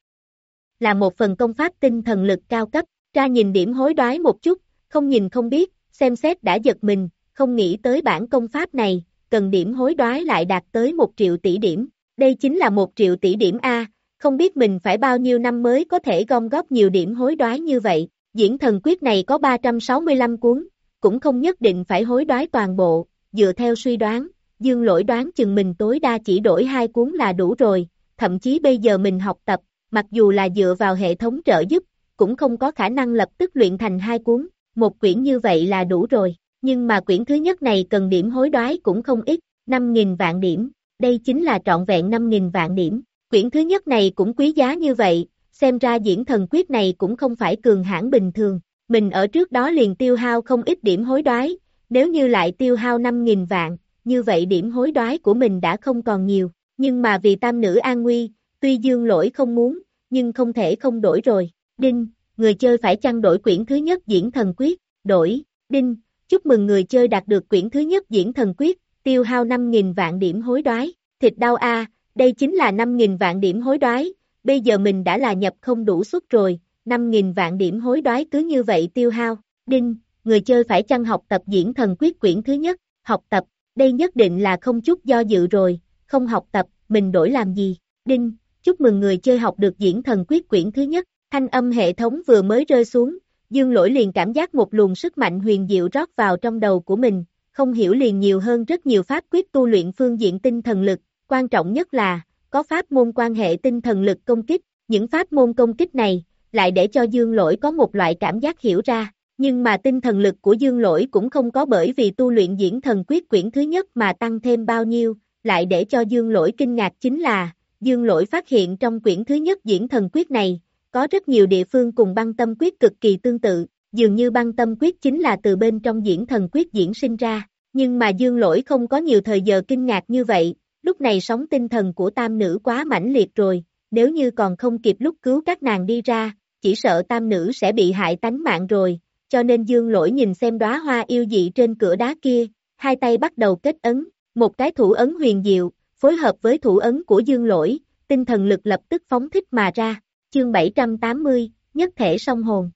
Là một phần công pháp tinh thần lực cao cấp, ra nhìn điểm hối đoái một chút, không nhìn không biết, xem xét đã giật mình, không nghĩ tới bản công pháp này, cần điểm hối đoái lại đạt tới một triệu tỷ điểm. Đây chính là một triệu tỷ điểm A, không biết mình phải bao nhiêu năm mới có thể gom góp nhiều điểm hối đoái như vậy. Diễn thần quyết này có 365 cuốn, cũng không nhất định phải hối đoái toàn bộ, dựa theo suy đoán, dương lỗi đoán chừng mình tối đa chỉ đổi hai cuốn là đủ rồi, thậm chí bây giờ mình học tập, mặc dù là dựa vào hệ thống trợ giúp, cũng không có khả năng lập tức luyện thành hai cuốn, một quyển như vậy là đủ rồi, nhưng mà quyển thứ nhất này cần điểm hối đoái cũng không ít, 5.000 vạn điểm, đây chính là trọn vẹn 5.000 vạn điểm, quyển thứ nhất này cũng quý giá như vậy, xem ra diễn thần quyết này cũng không phải cường hãn bình thường, mình ở trước đó liền tiêu hao không ít điểm hối đoái, nếu như lại tiêu hao 5.000 vạn, như vậy điểm hối đoái của mình đã không còn nhiều, nhưng mà vì tam nữ an nguy, tuy dương lỗi không muốn, nhưng không thể không đổi rồi, đinh, người chơi phải chăng đổi quyển thứ nhất diễn thần quyết, đổi, đinh, chúc mừng người chơi đạt được quyển thứ nhất diễn thần quyết, tiêu hao 5.000 vạn điểm hối đoái, thịt đau a đây chính là 5.000 vạn điểm hối đoái, bây giờ mình đã là nhập không đủ suất rồi, 5.000 vạn điểm hối đoái cứ như vậy tiêu hao, đinh, người chơi phải chăng học tập diễn thần quyết quyển thứ nhất, học tập, đây nhất định là không chút do dự rồi, không học tập, mình đổi làm gì, đinh, chúc mừng người chơi học được diễn thần quyết quyển thứ nhất, thanh âm hệ thống vừa mới rơi xuống, dương lỗi liền cảm giác một luồng sức mạnh huyền diệu rót vào trong đầu của mình, không hiểu liền nhiều hơn rất nhiều pháp quyết tu luyện phương diện tinh thần lực, quan trọng nhất là, có pháp môn quan hệ tinh thần lực công kích, những pháp môn công kích này, lại để cho dương lỗi có một loại cảm giác hiểu ra, nhưng mà tinh thần lực của dương lỗi cũng không có bởi vì tu luyện diễn thần quyết quyển thứ nhất mà tăng thêm bao nhiêu, lại để cho dương lỗi kinh ngạc chính là, dương lỗi phát hiện trong quyển thứ nhất diễn thần quyết này, có rất nhiều địa phương cùng băng tâm quyết cực kỳ tương tự, dường như băng tâm quyết chính là từ bên trong diễn thần quyết diễn sinh ra, nhưng mà dương lỗi không có nhiều thời giờ kinh ngạc như vậy, lúc này sóng tinh thần của tam nữ quá mãnh liệt rồi, nếu như còn không kịp lúc cứu các nàng đi ra, chỉ sợ tam nữ sẽ bị hại tánh mạng rồi, cho nên dương lỗi nhìn xem đóa hoa yêu dị trên cửa đá kia, hai tay bắt đầu kết ấn, một cái thủ ấn huyền diệu, phối hợp với thủ ấn của dương lỗi, tinh thần lực lập tức phóng thích mà ra, chương 780, nhất thể song hồn.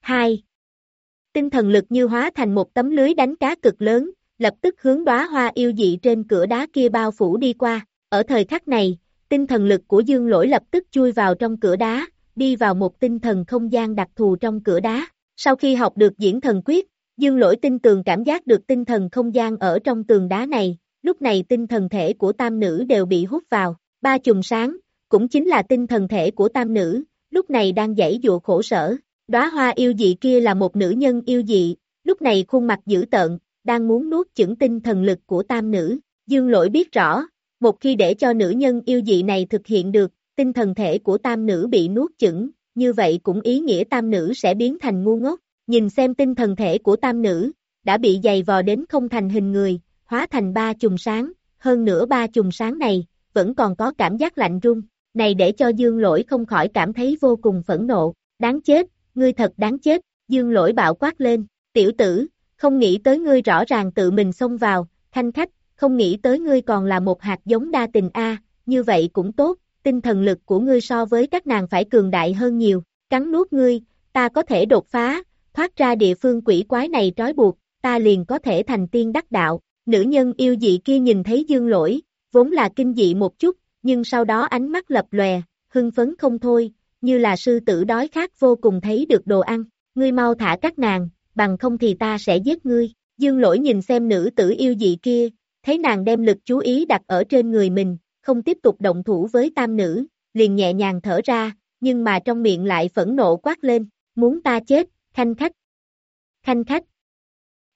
2. Tinh thần lực như hóa thành một tấm lưới đánh cá cực lớn, lập tức hướng đóa hoa yêu dị trên cửa đá kia bao phủ đi qua, ở thời khắc này, tinh thần lực của dương lỗi lập tức chui vào trong cửa đá, đi vào một tinh thần không gian đặc thù trong cửa đá. Sau khi học được diễn thần quyết, dương lỗi tinh tường cảm giác được tinh thần không gian ở trong tường đá này, lúc này tinh thần thể của tam nữ đều bị hút vào, ba chùm sáng, cũng chính là tinh thần thể của tam nữ, lúc này đang dãy dụa khổ sở. Đóa hoa yêu dị kia là một nữ nhân yêu dị, lúc này khuôn mặt dữ tợn, đang muốn nuốt chửng tinh thần lực của tam nữ. Dương lỗi biết rõ, một khi để cho nữ nhân yêu dị này thực hiện được, tinh thần thể của tam nữ bị nuốt chửng, như vậy cũng ý nghĩa tam nữ sẽ biến thành ngu ngốc. Nhìn xem tinh thần thể của tam nữ, đã bị dày vò đến không thành hình người, hóa thành ba chùm sáng, hơn nữa ba chùm sáng này, vẫn còn có cảm giác lạnh rung này để cho dương lỗi không khỏi cảm thấy vô cùng phẫn nộ, đáng chết, ngươi thật đáng chết, dương lỗi bạo quát lên, tiểu tử, không nghĩ tới ngươi rõ ràng tự mình xông vào, thanh khách, không nghĩ tới ngươi còn là một hạt giống đa tình A, như vậy cũng tốt, tinh thần lực của ngươi so với các nàng phải cường đại hơn nhiều, cắn nuốt ngươi, ta có thể đột phá, thoát ra địa phương quỷ quái này trói buộc, ta liền có thể thành tiên đắc đạo, nữ nhân yêu dị kia nhìn thấy dương lỗi, vốn là kinh dị một chút, nhưng sau đó ánh mắt lập lòe, hưng phấn không thôi, như là sư tử đói khát vô cùng thấy được đồ ăn, ngươi mau thả các nàng, bằng không thì ta sẽ giết ngươi, dương lỗi nhìn xem nữ tử yêu dị kia, thấy nàng đem lực chú ý đặt ở trên người mình, không tiếp tục động thủ với tam nữ, liền nhẹ nhàng thở ra, nhưng mà trong miệng lại phẫn nộ quát lên, muốn ta chết, khanh khách. Khanh khách.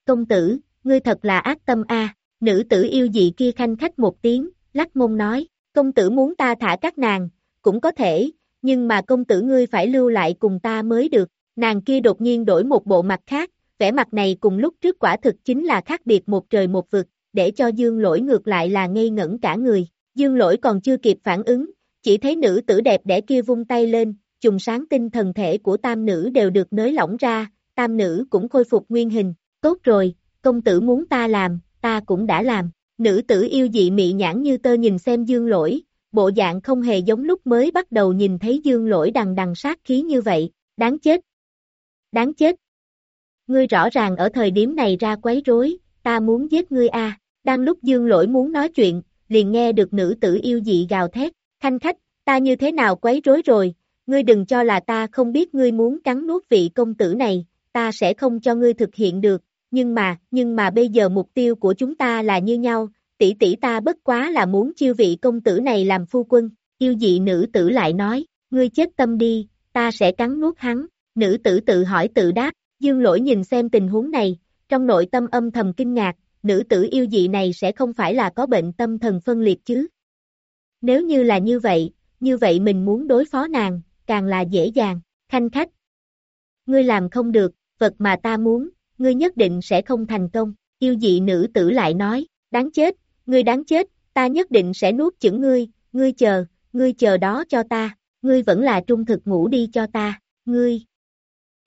Công tử, ngươi thật là ác tâm a. nữ tử yêu dị kia khanh khách một tiếng, lắc mông nói, công tử muốn ta thả các nàng, cũng có thể, nhưng mà công tử ngươi phải lưu lại cùng ta mới được, nàng kia đột nhiên đổi một bộ mặt khác, vẻ mặt này cùng lúc trước quả thực chính là khác biệt một trời một vực, để cho dương lỗi ngược lại là ngây ngẩn cả người, dương lỗi còn chưa kịp phản ứng, chỉ thấy nữ tử đẹp đẽ kia vung tay lên, trùng sáng tinh thần thể của tam nữ đều được nới lỏng ra, tam nữ cũng khôi phục nguyên hình, tốt rồi, công tử muốn ta làm, ta cũng đã làm, nữ tử yêu dị mị nhãn như tơ nhìn xem dương lỗi, bộ dạng không hề giống lúc mới bắt đầu nhìn thấy dương lỗi đằng đằng sát khí như vậy, đáng chết, đáng chết. Ngươi rõ ràng ở thời điểm này ra quấy rối, ta muốn giết ngươi a. đang lúc dương lỗi muốn nói chuyện, liền nghe được nữ tử yêu dị gào thét, thanh khách, ta như thế nào quấy rối rồi, ngươi đừng cho là ta không biết ngươi muốn cắn nuốt vị công tử này, ta sẽ không cho ngươi thực hiện được, nhưng mà, nhưng mà bây giờ mục tiêu của chúng ta là như nhau, tỷ tỷ ta bất quá là muốn chiêu vị công tử này làm phu quân, yêu dị nữ tử lại nói, ngươi chết tâm đi, ta sẽ cắn nuốt hắn, nữ tử tự hỏi tự đáp, dương lỗi nhìn xem tình huống này, trong nội tâm âm thầm kinh ngạc, nữ tử yêu dị này sẽ không phải là có bệnh tâm thần phân liệt chứ. Nếu như là như vậy, như vậy mình muốn đối phó nàng, càng là dễ dàng, khanh khách. Ngươi làm không được, vật mà ta muốn, ngươi nhất định sẽ không thành công, yêu dị nữ tử lại nói, đáng chết, ngươi đáng chết, ta nhất định sẽ nuốt chửng ngươi, ngươi chờ, ngươi chờ đó cho ta, ngươi vẫn là trung thực ngủ đi cho ta, ngươi.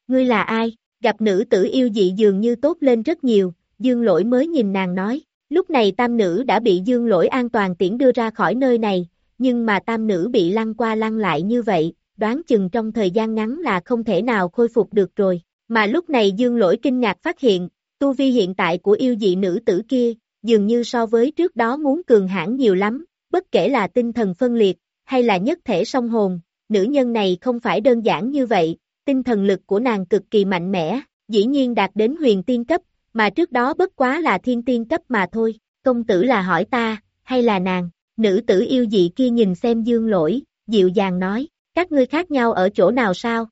Ngươi là ai? Gặp nữ tử yêu dị dường như tốt lên rất nhiều, dương lỗi mới nhìn nàng nói, lúc này tam nữ đã bị dương lỗi an toàn tiễn đưa ra khỏi nơi này, nhưng mà tam nữ bị lăn qua lăn lại như vậy, đoán chừng trong thời gian ngắn là không thể nào khôi phục được rồi. Mà lúc này dương lỗi kinh ngạc phát hiện, tu vi hiện tại của yêu dị nữ tử kia, dường như so với trước đó muốn cường hãn nhiều lắm, bất kể là tinh thần phân liệt, hay là nhất thể song hồn, nữ nhân này không phải đơn giản như vậy, tinh thần lực của nàng cực kỳ mạnh mẽ, dĩ nhiên đạt đến huyền tiên cấp, mà trước đó bất quá là thiên tiên cấp mà thôi, công tử là hỏi ta, hay là nàng, nữ tử yêu dị kia nhìn xem dương lỗi, dịu dàng nói, các ngươi khác nhau ở chỗ nào sao?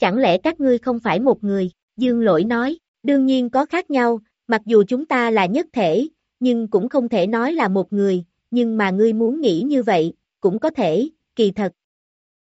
Chẳng lẽ các ngươi không phải một người, dương lỗi nói, đương nhiên có khác nhau, mặc dù chúng ta là nhất thể, nhưng cũng không thể nói là một người, nhưng mà ngươi muốn nghĩ như vậy, cũng có thể, kỳ thật.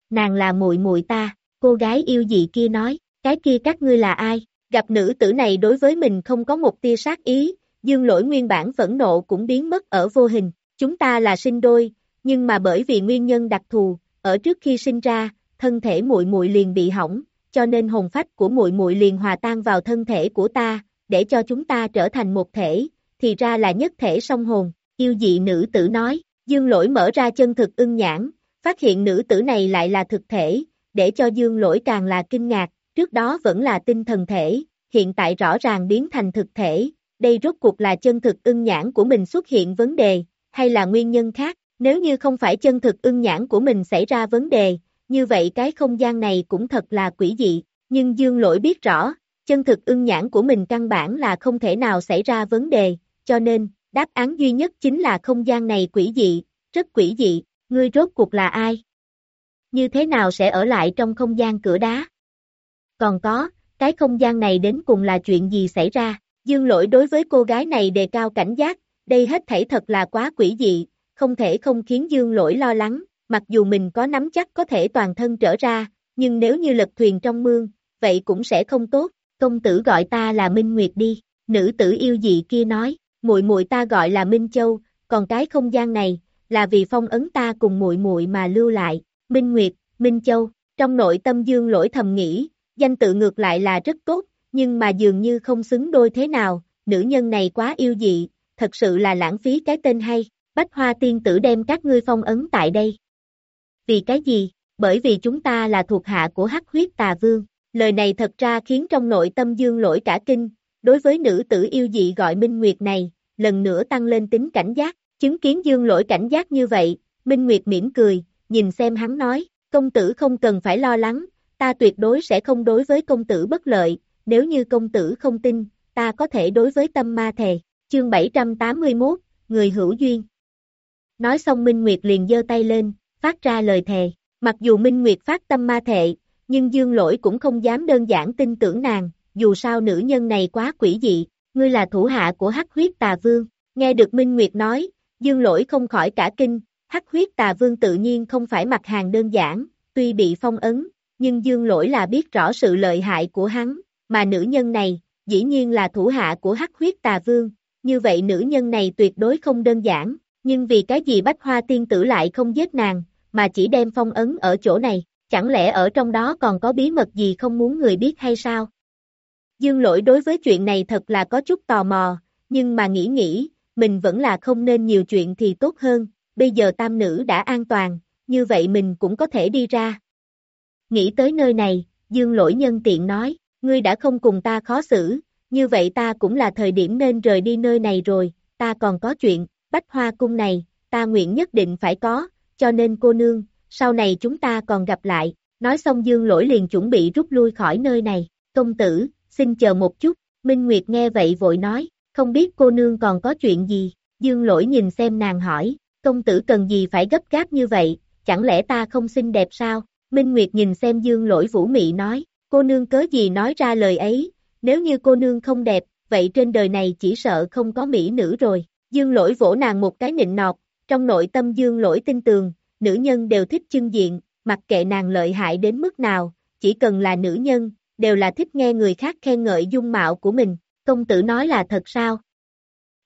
Nàng là muội muội ta, cô gái yêu dị kia nói, cái kia các ngươi là ai? Gặp nữ tử này đối với mình không có một tia sát ý, dương lỗi nguyên bản phẫn nộ cũng biến mất ở vô hình. Chúng ta là sinh đôi, nhưng mà bởi vì nguyên nhân đặc thù, ở trước khi sinh ra, thân thể muội muội liền bị hỏng, cho nên hồn phách của muội muội liền hòa tan vào thân thể của ta, để cho chúng ta trở thành một thể, thì ra là nhất thể song hồn, yêu dị nữ tử nói, dương lỗi mở ra chân thực ưng nhãn, phát hiện nữ tử này lại là thực thể, để cho dương lỗi càng là kinh ngạc, trước đó vẫn là tinh thần thể, hiện tại rõ ràng biến thành thực thể, đây rốt cuộc là chân thực ưng nhãn của mình xuất hiện vấn đề, hay là nguyên nhân khác, nếu như không phải chân thực ưng nhãn của mình xảy ra vấn đề, như vậy cái không gian này cũng thật là quỷ dị, nhưng dương lỗi biết rõ, chân thực ưng nhãn của mình căn bản là không thể nào xảy ra vấn đề, cho nên, đáp án duy nhất chính là không gian này quỷ dị, rất quỷ dị, ngươi rốt cuộc là ai? Như thế nào sẽ ở lại trong không gian cửa đá? Còn có, cái không gian này đến cùng là chuyện gì xảy ra? Dương lỗi đối với cô gái này đề cao cảnh giác, đây hết thảy thật là quá quỷ dị, không thể không khiến dương lỗi lo lắng, mặc dù mình có nắm chắc có thể toàn thân trở ra, nhưng nếu như lật thuyền trong mương, vậy cũng sẽ không tốt, công tử gọi ta là Minh Nguyệt đi, nữ tử yêu dị kia nói, muội muội ta gọi là Minh Châu, còn cái không gian này, là vì phong ấn ta cùng muội muội mà lưu lại, Minh Nguyệt, Minh Châu, trong nội tâm dương lỗi thầm nghĩ, danh tự ngược lại là rất tốt, nhưng mà dường như không xứng đôi thế nào, nữ nhân này quá yêu dị, thật sự là lãng phí cái tên hay, Bách Hoa Tiên Tử đem các ngươi phong ấn tại đây. Vì cái gì? Bởi vì chúng ta là thuộc hạ của hắc huyết tà vương. Lời này thật ra khiến trong nội tâm dương lỗi cả kinh, đối với nữ tử yêu dị gọi Minh Nguyệt này, lần nữa tăng lên tính cảnh giác, chứng kiến dương lỗi cảnh giác như vậy, Minh Nguyệt mỉm cười, nhìn xem hắn nói, công tử không cần phải lo lắng, ta tuyệt đối sẽ không đối với công tử bất lợi, nếu như công tử không tin, ta có thể đối với tâm ma thề. Chương 781, Người hữu duyên. Nói xong Minh Nguyệt liền giơ tay lên, phát ra lời thề. Mặc dù Minh Nguyệt phát tâm ma thệ, nhưng Dương Lỗi cũng không dám đơn giản tin tưởng nàng, dù sao nữ nhân này quá quỷ dị, ngươi là thủ hạ của Hắc Huyết Tà Vương. Nghe được Minh Nguyệt nói, Dương Lỗi không khỏi cả kinh, Hắc Huyết Tà Vương tự nhiên không phải mặt hàng đơn giản, tuy bị phong ấn, nhưng Dương Lỗi là biết rõ sự lợi hại của hắn, mà nữ nhân này, dĩ nhiên là thủ hạ của Hắc Huyết Tà Vương, như vậy nữ nhân này tuyệt đối không đơn giản, nhưng vì cái gì Bách Hoa Tiên Tử lại không giết nàng, mà chỉ đem phong ấn ở chỗ này, chẳng lẽ ở trong đó còn có bí mật gì không muốn người biết hay sao? Dương lỗi đối với chuyện này thật là có chút tò mò, nhưng mà nghĩ nghĩ, mình vẫn là không nên nhiều chuyện thì tốt hơn, bây giờ tam nữ đã an toàn, như vậy mình cũng có thể đi ra. Nghĩ tới nơi này, dương lỗi nhân tiện nói, ngươi đã không cùng ta khó xử, như vậy ta cũng là thời điểm nên rời đi nơi này rồi, ta còn có chuyện, bách hoa cung này, ta nguyện nhất định phải có, cho nên cô nương, sau này chúng ta còn gặp lại, nói xong dương lỗi liền chuẩn bị rút lui khỏi nơi này, công tử, xin chờ một chút, Minh Nguyệt nghe vậy vội nói, không biết cô nương còn có chuyện gì, dương lỗi nhìn xem nàng hỏi, công tử cần gì phải gấp gáp như vậy, chẳng lẽ ta không xinh đẹp sao, Minh Nguyệt nhìn xem dương lỗi vũ mị nói, cô nương cớ gì nói ra lời ấy, nếu như cô nương không đẹp, vậy trên đời này chỉ sợ không có mỹ nữ rồi, dương lỗi vỗ nàng một cái nịnh nọt, trong nội tâm dương lỗi tin tường, nữ nhân đều thích chân diện, mặc kệ nàng lợi hại đến mức nào, chỉ cần là nữ nhân, đều là thích nghe người khác khen ngợi dung mạo của mình, công tử nói là thật sao?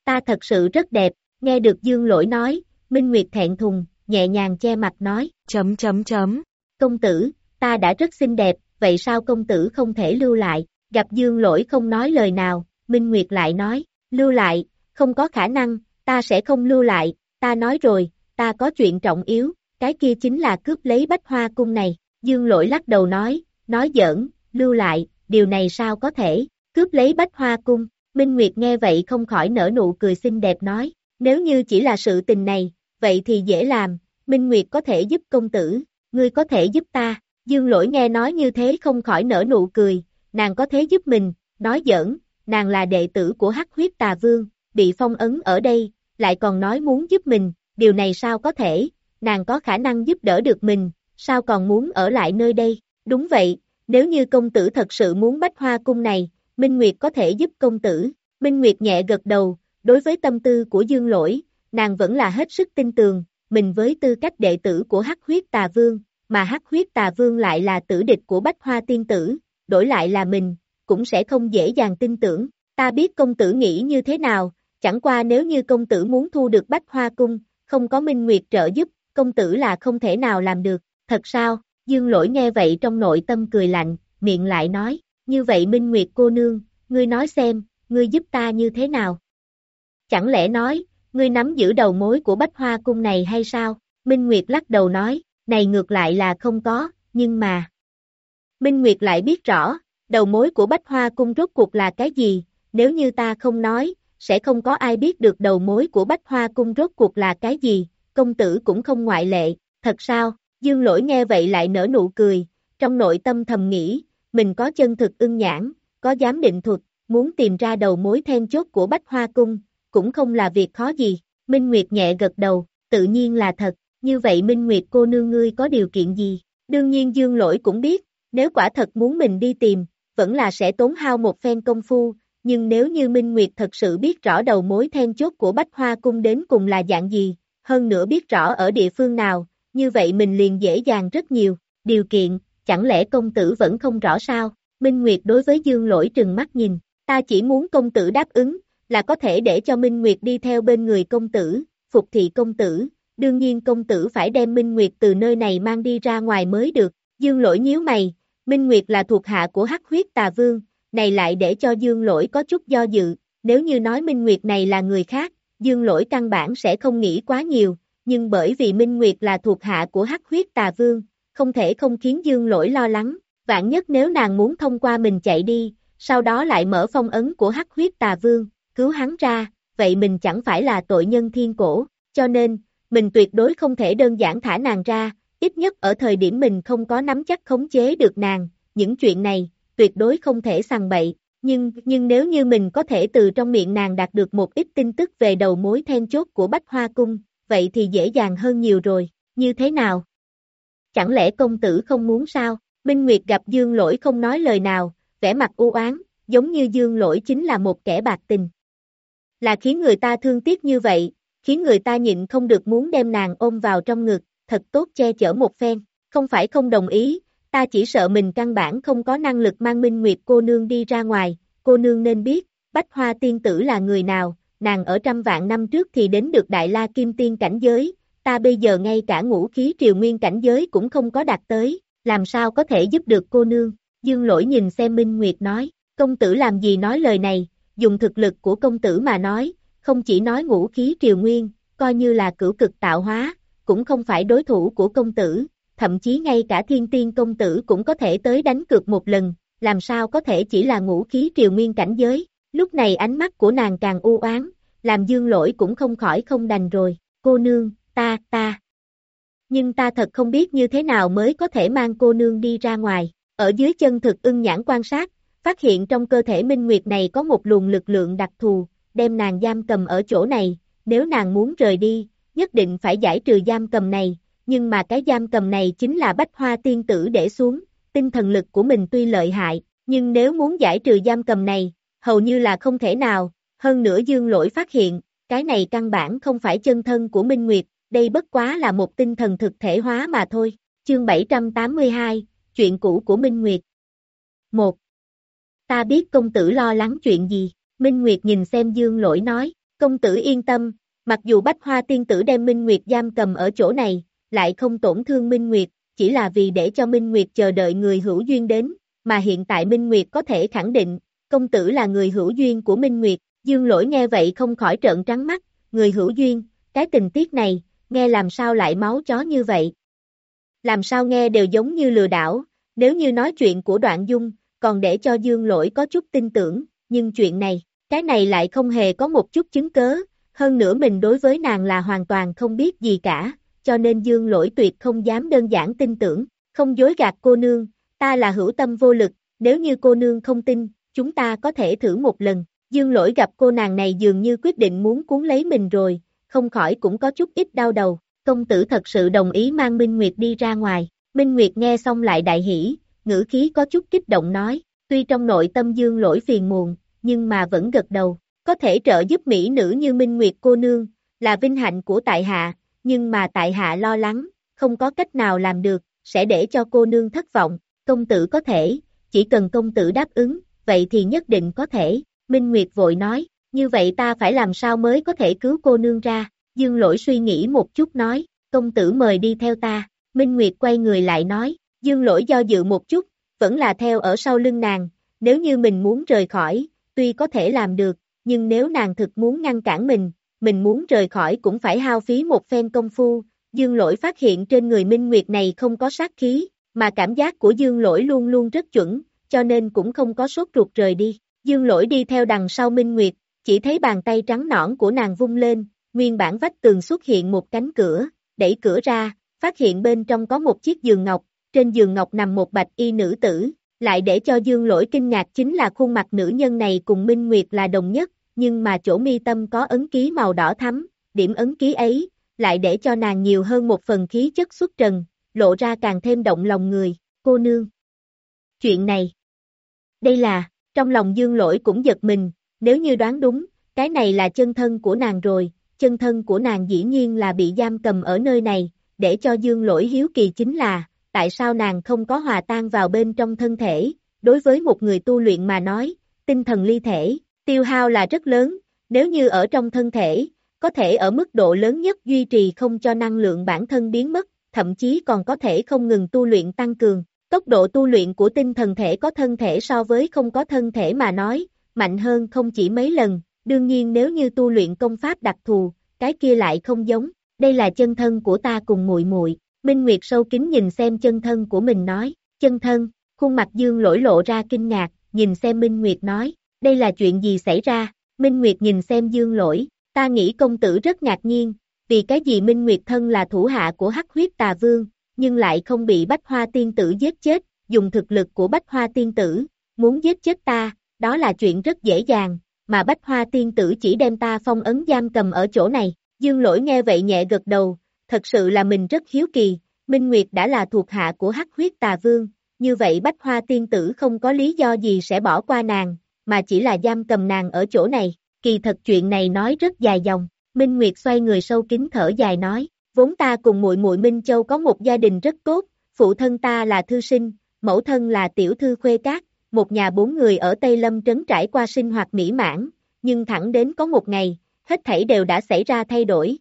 Ta thật sự rất đẹp, nghe được dương lỗi nói, Minh Nguyệt thẹn thùng, nhẹ nhàng che mặt nói, chấm chấm chấm, công tử, ta đã rất xinh đẹp, vậy sao công tử không thể lưu lại, gặp dương lỗi không nói lời nào, Minh Nguyệt lại nói, lưu lại, không có khả năng, ta sẽ không lưu lại, ta nói rồi, ta có chuyện trọng yếu, cái kia chính là cướp lấy bách hoa cung này, dương lỗi lắc đầu nói, nói giỡn, lưu lại, điều này sao có thể, cướp lấy bách hoa cung, Minh Nguyệt nghe vậy không khỏi nở nụ cười xinh đẹp nói, nếu như chỉ là sự tình này, vậy thì dễ làm, Minh Nguyệt có thể giúp công tử, ngươi có thể giúp ta, dương lỗi nghe nói như thế không khỏi nở nụ cười, nàng có thế giúp mình, nói giỡn, nàng là đệ tử của hắc huyết tà vương, bị phong ấn ở đây, lại còn nói muốn giúp mình, điều này sao có thể, nàng có khả năng giúp đỡ được mình, sao còn muốn ở lại nơi đây, đúng vậy, nếu như công tử thật sự muốn bách hoa cung này, Minh Nguyệt có thể giúp công tử, Minh Nguyệt nhẹ gật đầu, đối với tâm tư của Dương Lỗi, nàng vẫn là hết sức tin tường, mình với tư cách đệ tử của Hắc Huyết Tà Vương, mà Hắc Huyết Tà Vương lại là tử địch của Bách Hoa Tiên Tử, đổi lại là mình, cũng sẽ không dễ dàng tin tưởng, ta biết công tử nghĩ như thế nào, chẳng qua nếu như công tử muốn thu được Bách Hoa Cung, không có Minh Nguyệt trợ giúp, công tử là không thể nào làm được, thật sao, Dương Lỗi nghe vậy trong nội tâm cười lạnh, miệng lại nói, như vậy Minh Nguyệt cô nương, ngươi nói xem, ngươi giúp ta như thế nào? Chẳng lẽ nói, ngươi nắm giữ đầu mối của Bách Hoa Cung này hay sao? Minh Nguyệt lắc đầu nói, này ngược lại là không có, nhưng mà... Minh Nguyệt lại biết rõ, đầu mối của Bách Hoa Cung rốt cuộc là cái gì, nếu như ta không nói, sẽ không có ai biết được đầu mối của Bách Hoa Cung rốt cuộc là cái gì, công tử cũng không ngoại lệ, thật sao, Dương Lỗi nghe vậy lại nở nụ cười, trong nội tâm thầm nghĩ, mình có chân thực ưng nhãn, có dám định thuật, muốn tìm ra đầu mối then chốt của Bách Hoa Cung, cũng không là việc khó gì, Minh Nguyệt nhẹ gật đầu, tự nhiên là thật, như vậy Minh Nguyệt cô nương ngươi có điều kiện gì, đương nhiên Dương Lỗi cũng biết, nếu quả thật muốn mình đi tìm, vẫn là sẽ tốn hao một phen công phu, nhưng nếu như Minh Nguyệt thật sự biết rõ đầu mối then chốt của Bách Hoa Cung đến cùng là dạng gì, hơn nữa biết rõ ở địa phương nào, như vậy mình liền dễ dàng rất nhiều, điều kiện, chẳng lẽ công tử vẫn không rõ sao, Minh Nguyệt đối với Dương Lỗi trừng mắt nhìn, ta chỉ muốn công tử đáp ứng, là có thể để cho Minh Nguyệt đi theo bên người công tử, phục thị công tử, đương nhiên công tử phải đem Minh Nguyệt từ nơi này mang đi ra ngoài mới được, Dương Lỗi nhíu mày, Minh Nguyệt là thuộc hạ của Hắc huyết tà vương, này lại để cho Dương Lỗi có chút do dự, nếu như nói Minh Nguyệt này là người khác, Dương Lỗi căn bản sẽ không nghĩ quá nhiều, nhưng bởi vì Minh Nguyệt là thuộc hạ của Hắc huyết tà vương, không thể không khiến Dương Lỗi lo lắng, vạn nhất nếu nàng muốn thông qua mình chạy đi, sau đó lại mở phong ấn của Hắc huyết tà vương, cứu hắn ra, vậy mình chẳng phải là tội nhân thiên cổ, cho nên, mình tuyệt đối không thể đơn giản thả nàng ra, ít nhất ở thời điểm mình không có nắm chắc khống chế được nàng, những chuyện này, tuyệt đối không thể sằng bậy, nhưng, nhưng nếu như mình có thể từ trong miệng nàng đạt được một ít tin tức về đầu mối then chốt của Bách Hoa Cung, vậy thì dễ dàng hơn nhiều rồi, như thế nào? Chẳng lẽ công tử không muốn sao? Minh Nguyệt gặp Dương Lỗi không nói lời nào, vẻ mặt u oán, giống như Dương Lỗi chính là một kẻ bạc tình. Là khiến người ta thương tiếc như vậy, khiến người ta nhịn không được muốn đem nàng ôm vào trong ngực, thật tốt che chở một phen, không phải không đồng ý, ta chỉ sợ mình căn bản không có năng lực mang Minh Nguyệt cô nương đi ra ngoài, cô nương nên biết, Bách Hoa Tiên Tử là người nào, nàng ở trăm vạn năm trước thì đến được Đại La Kim Tiên cảnh giới, ta bây giờ ngay cả ngũ khí triều nguyên cảnh giới cũng không có đạt tới, làm sao có thể giúp được cô nương, Dương Lỗi nhìn xem Minh Nguyệt nói, công tử làm gì nói lời này, dùng thực lực của công tử mà nói, không chỉ nói ngũ khí triều nguyên, coi như là cửu cực tạo hóa, cũng không phải đối thủ của công tử, thậm chí ngay cả thiên tiên công tử cũng có thể tới đánh cược một lần, làm sao có thể chỉ là ngũ khí triều nguyên cảnh giới, lúc này ánh mắt của nàng càng u oán, làm dương lỗi cũng không khỏi không đành rồi, cô nương, ta, ta. Nhưng ta thật không biết như thế nào mới có thể mang cô nương đi ra ngoài, ở dưới chân thực ưng nhãn quan sát, phát hiện trong cơ thể Minh Nguyệt này có một luồng lực lượng đặc thù, đem nàng giam cầm ở chỗ này, nếu nàng muốn rời đi, nhất định phải giải trừ giam cầm này, nhưng mà cái giam cầm này chính là bách hoa tiên tử để xuống, tinh thần lực của mình tuy lợi hại, nhưng nếu muốn giải trừ giam cầm này, hầu như là không thể nào, hơn nữa dương lỗi phát hiện, cái này căn bản không phải chân thân của Minh Nguyệt, đây bất quá là một tinh thần thực thể hóa mà thôi. Chương 782, Chuyện cũ của Minh Nguyệt 1. Ta biết công tử lo lắng chuyện gì, Minh Nguyệt nhìn xem Dương Lỗi nói, công tử yên tâm, mặc dù Bách Hoa Tiên Tử đem Minh Nguyệt giam cầm ở chỗ này, lại không tổn thương Minh Nguyệt, chỉ là vì để cho Minh Nguyệt chờ đợi người hữu duyên đến, mà hiện tại Minh Nguyệt có thể khẳng định, công tử là người hữu duyên của Minh Nguyệt, Dương Lỗi nghe vậy không khỏi trợn trắng mắt, người hữu duyên, cái tình tiết này, nghe làm sao lại máu chó như vậy. Làm sao nghe đều giống như lừa đảo, nếu như nói chuyện của đoạn dung, còn để cho Dương Lỗi có chút tin tưởng, nhưng chuyện này, cái này lại không hề có một chút chứng cớ, hơn nữa mình đối với nàng là hoàn toàn không biết gì cả, cho nên Dương Lỗi tuyệt không dám đơn giản tin tưởng, không dối gạt cô nương, ta là hữu tâm vô lực, nếu như cô nương không tin, chúng ta có thể thử một lần. Dương lỗi gặp cô nàng này dường như quyết định muốn cuốn lấy mình rồi, không khỏi cũng có chút ít đau đầu. Công tử thật sự đồng ý mang Minh Nguyệt đi ra ngoài. Minh Nguyệt nghe xong lại đại hỉ, ngữ khí có chút kích động nói, tuy trong nội tâm dương lỗi phiền muộn, nhưng mà vẫn gật đầu. Có thể trợ giúp mỹ nữ như Minh Nguyệt cô nương, là vinh hạnh của tại hạ, nhưng mà tại hạ lo lắng, không có cách nào làm được, sẽ để cho cô nương thất vọng. Công tử có thể, chỉ cần công tử đáp ứng, vậy thì nhất định có thể. Minh Nguyệt vội nói, như vậy ta phải làm sao mới có thể cứu cô nương ra. Dương lỗi suy nghĩ một chút nói, công tử mời đi theo ta. Minh Nguyệt quay người lại nói, dương lỗi do dự một chút, vẫn là theo ở sau lưng nàng, nếu như mình muốn rời khỏi, tuy có thể làm được, nhưng nếu nàng thực muốn ngăn cản mình, mình muốn rời khỏi cũng phải hao phí một phen công phu. Dương lỗi phát hiện trên người Minh Nguyệt này không có sát khí, mà cảm giác của Dương lỗi luôn luôn rất chuẩn, cho nên cũng không có sốt ruột rời đi. Dương lỗi đi theo đằng sau Minh Nguyệt, chỉ thấy bàn tay trắng nõn của nàng vung lên, nguyên bản vách tường xuất hiện một cánh cửa, đẩy cửa ra, phát hiện bên trong có một chiếc giường ngọc, trên giường ngọc nằm một bạch y nữ tử, lại để cho Dương lỗi kinh ngạc chính là khuôn mặt nữ nhân này cùng Minh Nguyệt là đồng nhất, nhưng mà chỗ mi tâm có ấn ký màu đỏ thắm, điểm ấn ký ấy, lại để cho nàng nhiều hơn một phần khí chất xuất trần, lộ ra càng thêm động lòng người, cô nương. Chuyện này, đây là, trong lòng dương lỗi cũng giật mình, nếu như đoán đúng, cái này là chân thân của nàng rồi, chân thân của nàng dĩ nhiên là bị giam cầm ở nơi này, để cho dương lỗi hiếu kỳ chính là, tại sao nàng không có hòa tan vào bên trong thân thể, đối với một người tu luyện mà nói, tinh thần ly thể, tiêu hao là rất lớn, nếu như ở trong thân thể, có thể ở mức độ lớn nhất duy trì không cho năng lượng bản thân biến mất, thậm chí còn có thể không ngừng tu luyện tăng cường. Tốc độ tu luyện của tinh thần thể có thân thể so với không có thân thể mà nói, mạnh hơn không chỉ mấy lần, đương nhiên nếu như tu luyện công pháp đặc thù, cái kia lại không giống, đây là chân thân của ta cùng muội muội. Minh Nguyệt sâu kính nhìn xem chân thân của mình nói, chân thân, khuôn mặt dương lỗi lộ ra kinh ngạc, nhìn xem Minh Nguyệt nói, đây là chuyện gì xảy ra, Minh Nguyệt nhìn xem dương lỗi, ta nghĩ công tử rất ngạc nhiên, vì cái gì Minh Nguyệt thân là thủ hạ của hắc huyết tà vương, nhưng lại không bị bách hoa tiên tử giết chết, dùng thực lực của bách hoa tiên tử, muốn giết chết ta, đó là chuyện rất dễ dàng, mà bách hoa tiên tử chỉ đem ta phong ấn giam cầm ở chỗ này, dương lỗi nghe vậy nhẹ gật đầu, thật sự là mình rất hiếu kỳ, Minh Nguyệt đã là thuộc hạ của hắc huyết tà vương, như vậy bách hoa tiên tử không có lý do gì sẽ bỏ qua nàng, mà chỉ là giam cầm nàng ở chỗ này, kỳ thật chuyện này nói rất dài dòng, Minh Nguyệt xoay người sâu kín thở dài nói, vốn ta cùng muội muội Minh Châu có một gia đình rất tốt, phụ thân ta là thư sinh, mẫu thân là tiểu thư khuê cát, một nhà bốn người ở Tây Lâm trấn trải qua sinh hoạt mỹ mãn, nhưng thẳng đến có một ngày, hết thảy đều đã xảy ra thay đổi.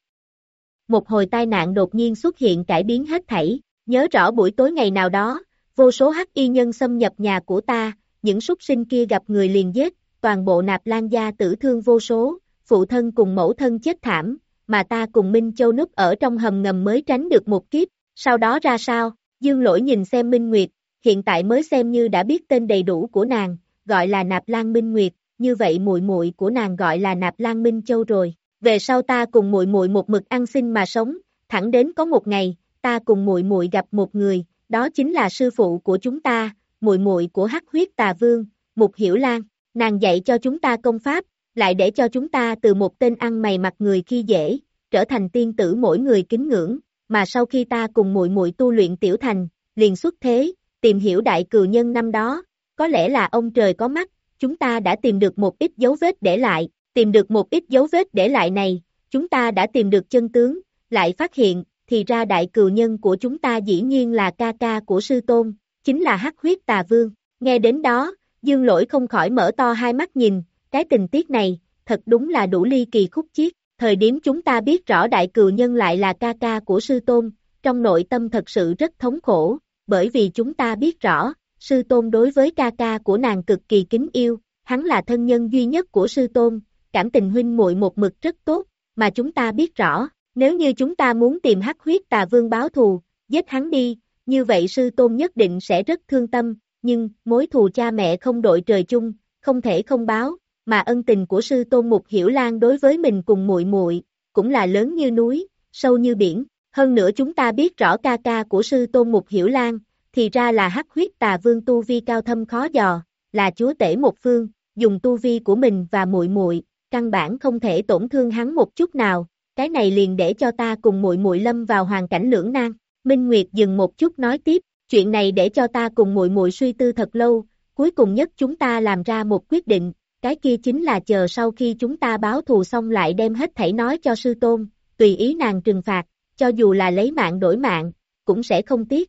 Một hồi tai nạn đột nhiên xuất hiện cải biến hết thảy, nhớ rõ buổi tối ngày nào đó, vô số hắc y nhân xâm nhập nhà của ta, những súc sinh kia gặp người liền giết, toàn bộ nạp lan gia tử thương vô số, phụ thân cùng mẫu thân chết thảm, mà ta cùng Minh Châu núp ở trong hầm ngầm mới tránh được một kiếp, sau đó ra sao, dương lỗi nhìn xem Minh Nguyệt, hiện tại mới xem như đã biết tên đầy đủ của nàng, gọi là nạp lan Minh Nguyệt, như vậy muội muội của nàng gọi là nạp lan Minh Châu rồi, về sau ta cùng muội muội một mực ăn xin mà sống, thẳng đến có một ngày, ta cùng muội muội gặp một người, đó chính là sư phụ của chúng ta, muội muội của Hắc Huyết Tà Vương, Mục Hiểu Lan, nàng dạy cho chúng ta công pháp, lại để cho chúng ta từ một tên ăn mày mặt người khi dễ, trở thành tiên tử mỗi người kính ngưỡng, mà sau khi ta cùng muội muội tu luyện tiểu thành, liền xuất thế, tìm hiểu đại cừu nhân năm đó, có lẽ là ông trời có mắt, chúng ta đã tìm được một ít dấu vết để lại, tìm được một ít dấu vết để lại này, chúng ta đã tìm được chân tướng, lại phát hiện, thì ra đại cừu nhân của chúng ta dĩ nhiên là ca ca của sư tôn, chính là hắc huyết tà vương. Nghe đến đó, dương lỗi không khỏi mở to hai mắt nhìn, cái tình tiết này, thật đúng là đủ ly kỳ khúc chiết. Thời điểm chúng ta biết rõ đại cừu nhân lại là ca ca của sư tôn, trong nội tâm thật sự rất thống khổ, bởi vì chúng ta biết rõ, sư tôn đối với ca ca của nàng cực kỳ kính yêu, hắn là thân nhân duy nhất của sư tôn, cảm tình huynh muội một mực rất tốt, mà chúng ta biết rõ, nếu như chúng ta muốn tìm hắc huyết tà vương báo thù, giết hắn đi, như vậy sư tôn nhất định sẽ rất thương tâm, nhưng mối thù cha mẹ không đội trời chung, không thể không báo, mà ân tình của sư tôn Mục Hiểu Lan đối với mình cùng muội muội cũng là lớn như núi, sâu như biển. Hơn nữa chúng ta biết rõ ca ca của sư tôn Mục Hiểu Lan, thì ra là hắc huyết tà vương tu vi cao thâm khó dò, là chúa tể một phương, dùng tu vi của mình và muội muội, căn bản không thể tổn thương hắn một chút nào, cái này liền để cho ta cùng muội muội lâm vào hoàn cảnh lưỡng nan. Minh Nguyệt dừng một chút nói tiếp, chuyện này để cho ta cùng muội muội suy tư thật lâu, cuối cùng nhất chúng ta làm ra một quyết định, cái kia chính là chờ sau khi chúng ta báo thù xong lại đem hết thảy nói cho sư tôn, tùy ý nàng trừng phạt, cho dù là lấy mạng đổi mạng, cũng sẽ không tiếc.